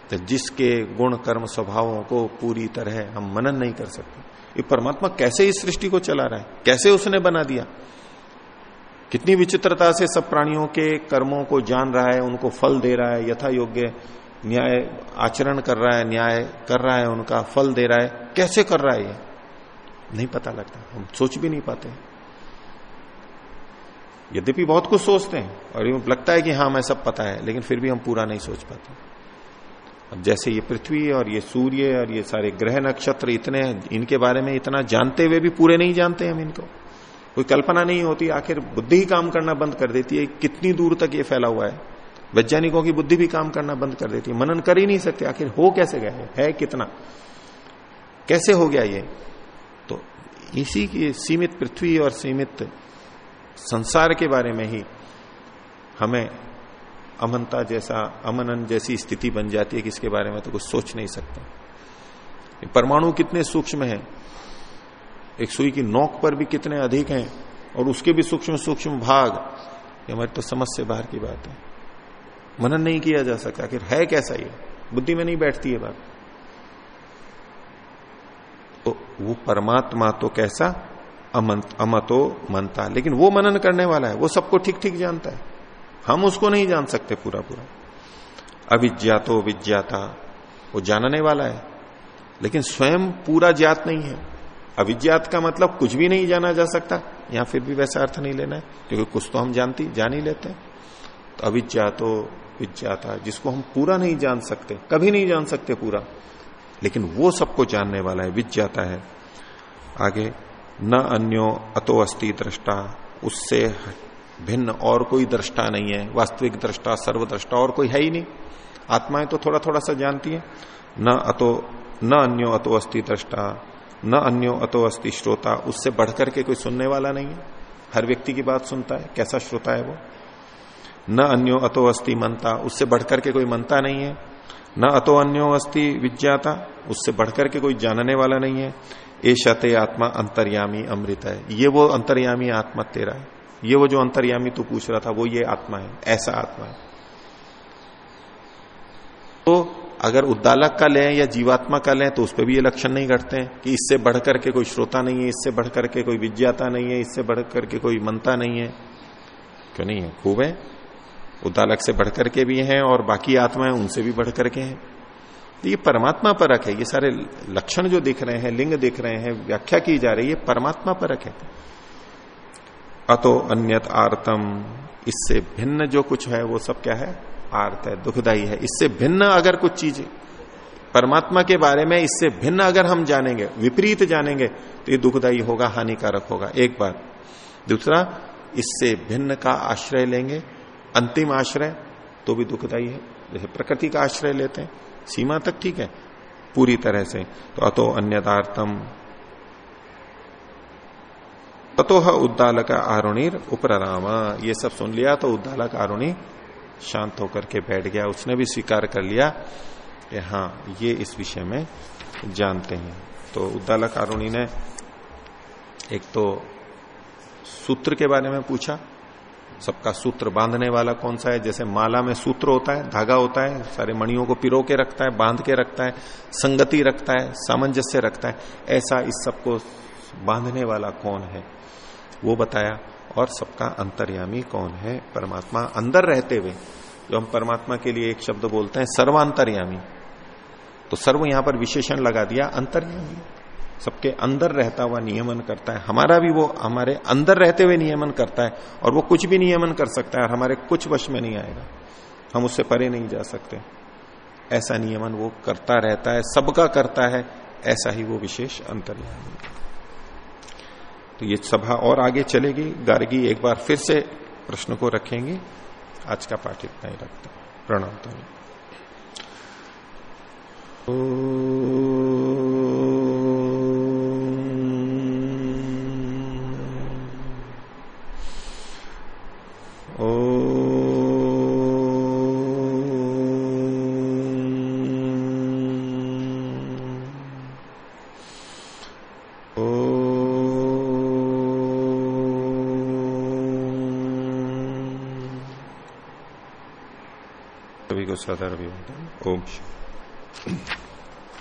तो जिसके गुण, कर्म, स्वभावों को पूरी तरह हम मनन नहीं कर सकते। ये परमात्मा कैसे इस सृष्टि को चला रहा है? कैसे उसने बना दिया? कितनी विचित्रता से सब प्राणियों के कर्मों को जान रहा है, उनको फल दे रहा है यथा योग्य न्याय, आचरण कर रहा है, न्याय कर रहा है उनका, फल दे रहा है। कैसे कर रहा है ये? नहीं पता लगता। हम सोच भी नहीं पाते। यद्यपि बहुत कुछ सोचते हैं, और लगता है कि हाँ हमें सब पता है, लेकिन फिर भी हम पूरा नहीं सोच पाते। अब जैसे ये पृथ्वी और ये सूर्य और ये सारे ग्रह नक्षत्र इतने इनके बारे में इतना जानते हुए भी पूरे नहीं जानते हम इनको। कोई कल्पना नहीं होती, आखिर बुद्धि ही काम करना बंद कर देती है कितनी दूर तक ये फैला हुआ है। वैज्ञानिकों की बुद्धि भी काम करना बंद कर देती है, मनन कर ही नहीं सकते, आखिर हो कैसे गए है कितना? कैसे हो गया ये? तो इसी की सीमित पृथ्वी और सीमित संसार के बारे में ही हमें अमनता जैसा, अमनन जैसी स्थिति बन जाती है कि इसके बारे में तो कुछ सोच नहीं सकते। परमाणु कितने सूक्ष्म है? एक सुई की नोक पर भी कितने अधिक हैं? और उसके भी सूक्ष्म सूक्ष्म भाग। ये हमारी तो समझ से बाहर की बात है। मनन नहीं किया जा सकता। आखिर है कैसा ये? बुद्धि में नहीं बैठती है बात। तो वो परमात्मा तो कैसा? अमंत मनता। लेकिन वो मनन करने वाला है, वो सबको ठीक ठीक जानता है। हम उसको नहीं जान सकते पूरा पूरा। अविज्ञा तो विज्ञाता, वो जानने वाला है। लेकिन स्वयं पूरा ज्ञात नहीं है। अविज्ञात का मतलब कुछ भी नहीं जाना जा सकता यहाँ फिर भी वैसा अर्थ नहीं लेना है, क्योंकि कुछ तो हम जानती, जान ही लेते हैं। तो अविज्ञा तो विज्ञाता, जिसको हम पूरा नहीं जान सकते, कभी नहीं जान सकते पूरा, लेकिन वो सबको जानने वाला है, विज्ञाता है। आगे न अन्यो अतो अस्ति दृष्टा। उससे भिन्न और कोई दृष्टा नहीं है। वास्तविक दृष्टा सर्वद्रष्टा और कोई है ही नहीं। आत्माएँ तो थोड़ा थोड़ा सा जानती है। न अतो, न अन्यो अतो अस्ति दृष्टा। न अन्यो अतो अस्ति श्रोता। उससे बढ़कर के कोई सुनने वाला नहीं है। हर व्यक्ति की बात सुनता है। कैसा श्रोता है वो? न अन्यो अतो अस्ति मनता उससे बढ़कर के कोई मनता नहीं है। न अतो अन्यो अस्ति विज्ञाता। उससे बढ़कर के कोई जानने वाला नहीं है। ए शते आत्मा अंतर्यामी अमृत है। ये वो अंतर्यामी आत्मा तेरा है। ये वो जो अंतर्यामी तू पूछ रहा था, वो ये आत्मा है, ऐसा आत्मा है। तो अगर उद्दालक का लें या जीवात्मा का लें तो उस पर भी ये लक्षण नहीं घटते हैं कि इससे बढ़कर के कोई श्रोता नहीं है, इससे बढ़कर के कोई विज्ञाता नहीं है, इससे बढ़कर के कोई मनता नहीं है। क्यों नहीं है? खूब है। उद्दालक से बढ़कर के भी हैं और बाकी आत्माएँ उनसे भी बढ़कर के हैं। तो ये परमात्मा परक है, ये सारे लक्षण जो दिख रहे हैं, लिंग दिख रहे हैं, व्याख्या की जा रही है परमात्मा परक है अतो अन्यत आर्तम, इससे भिन्न जो कुछ है, वो सब क्या है? आर्त है, दुखदाई है। इससे भिन्न अगर कुछ चीज़, परमात्मा के बारे में इससे भिन्न अगर हम जानेंगे, विपरीत जानेंगे तो ये दुखदाई होगा, हानिकारक होगा, एक बात। दूसरा, इससे भिन्न का आश्रय लेंगे, अंतिम आश्रय तो भी दुखदाई है। जैसे प्रकृति का आश्रय लेते हैं सीमा तक ठीक है, पूरी तरह से। तो अतो अन्यदार्थम। ततोह उद्दालक आरुणीर उपरामा ये सब सुन लिया तो उद्दालक आरुणी शांत होकर के बैठ गया। उसने भी स्वीकार कर लिया। कि हाँ ये इस विषय में जानते हैं। तो उद्दालक आरुणी ने एक तो सूत्र के बारे में पूछा। सबका सूत्र बांधने वाला कौन सा है? जैसे माला में सूत्र होता है, धागा होता है, सारे मणियों को पिरो के रखता है, बाँध के रखता है, संगति रखता है, सामंजस्य रखता है, ऐसा इस सबको बांधने वाला कौन है? वो बताया, और सबका अंतर्यामी कौन है? परमात्मा अंदर रहते हुए। जो हम परमात्मा के लिए एक शब्द बोलते हैं, सर्वांतर्यामी। तो सर्व यहाँ पर विशेषण लगा दिया, अंतर्यामी। सबके अंदर रहता हुआ नियमन करता है। हमारा भी वो, हमारे अंदर रहते हुए नियमन करता है और वो कुछ भी नियमन कर सकता है और हमारे कुछ वश में नहीं आएगा। हम उससे परे नहीं जा सकते। ऐसा नियमन वो करता रहता है, सबका करता है, ऐसा ही वो विशेष अंतर्यामी तो ये सभा और आगे चलेगी। गार्गी एक बार फिर से प्रश्न को रखेंगे। आज का पाठ इतना ही रखते प्रणाम तो सभी को भी होता है ओम। शिव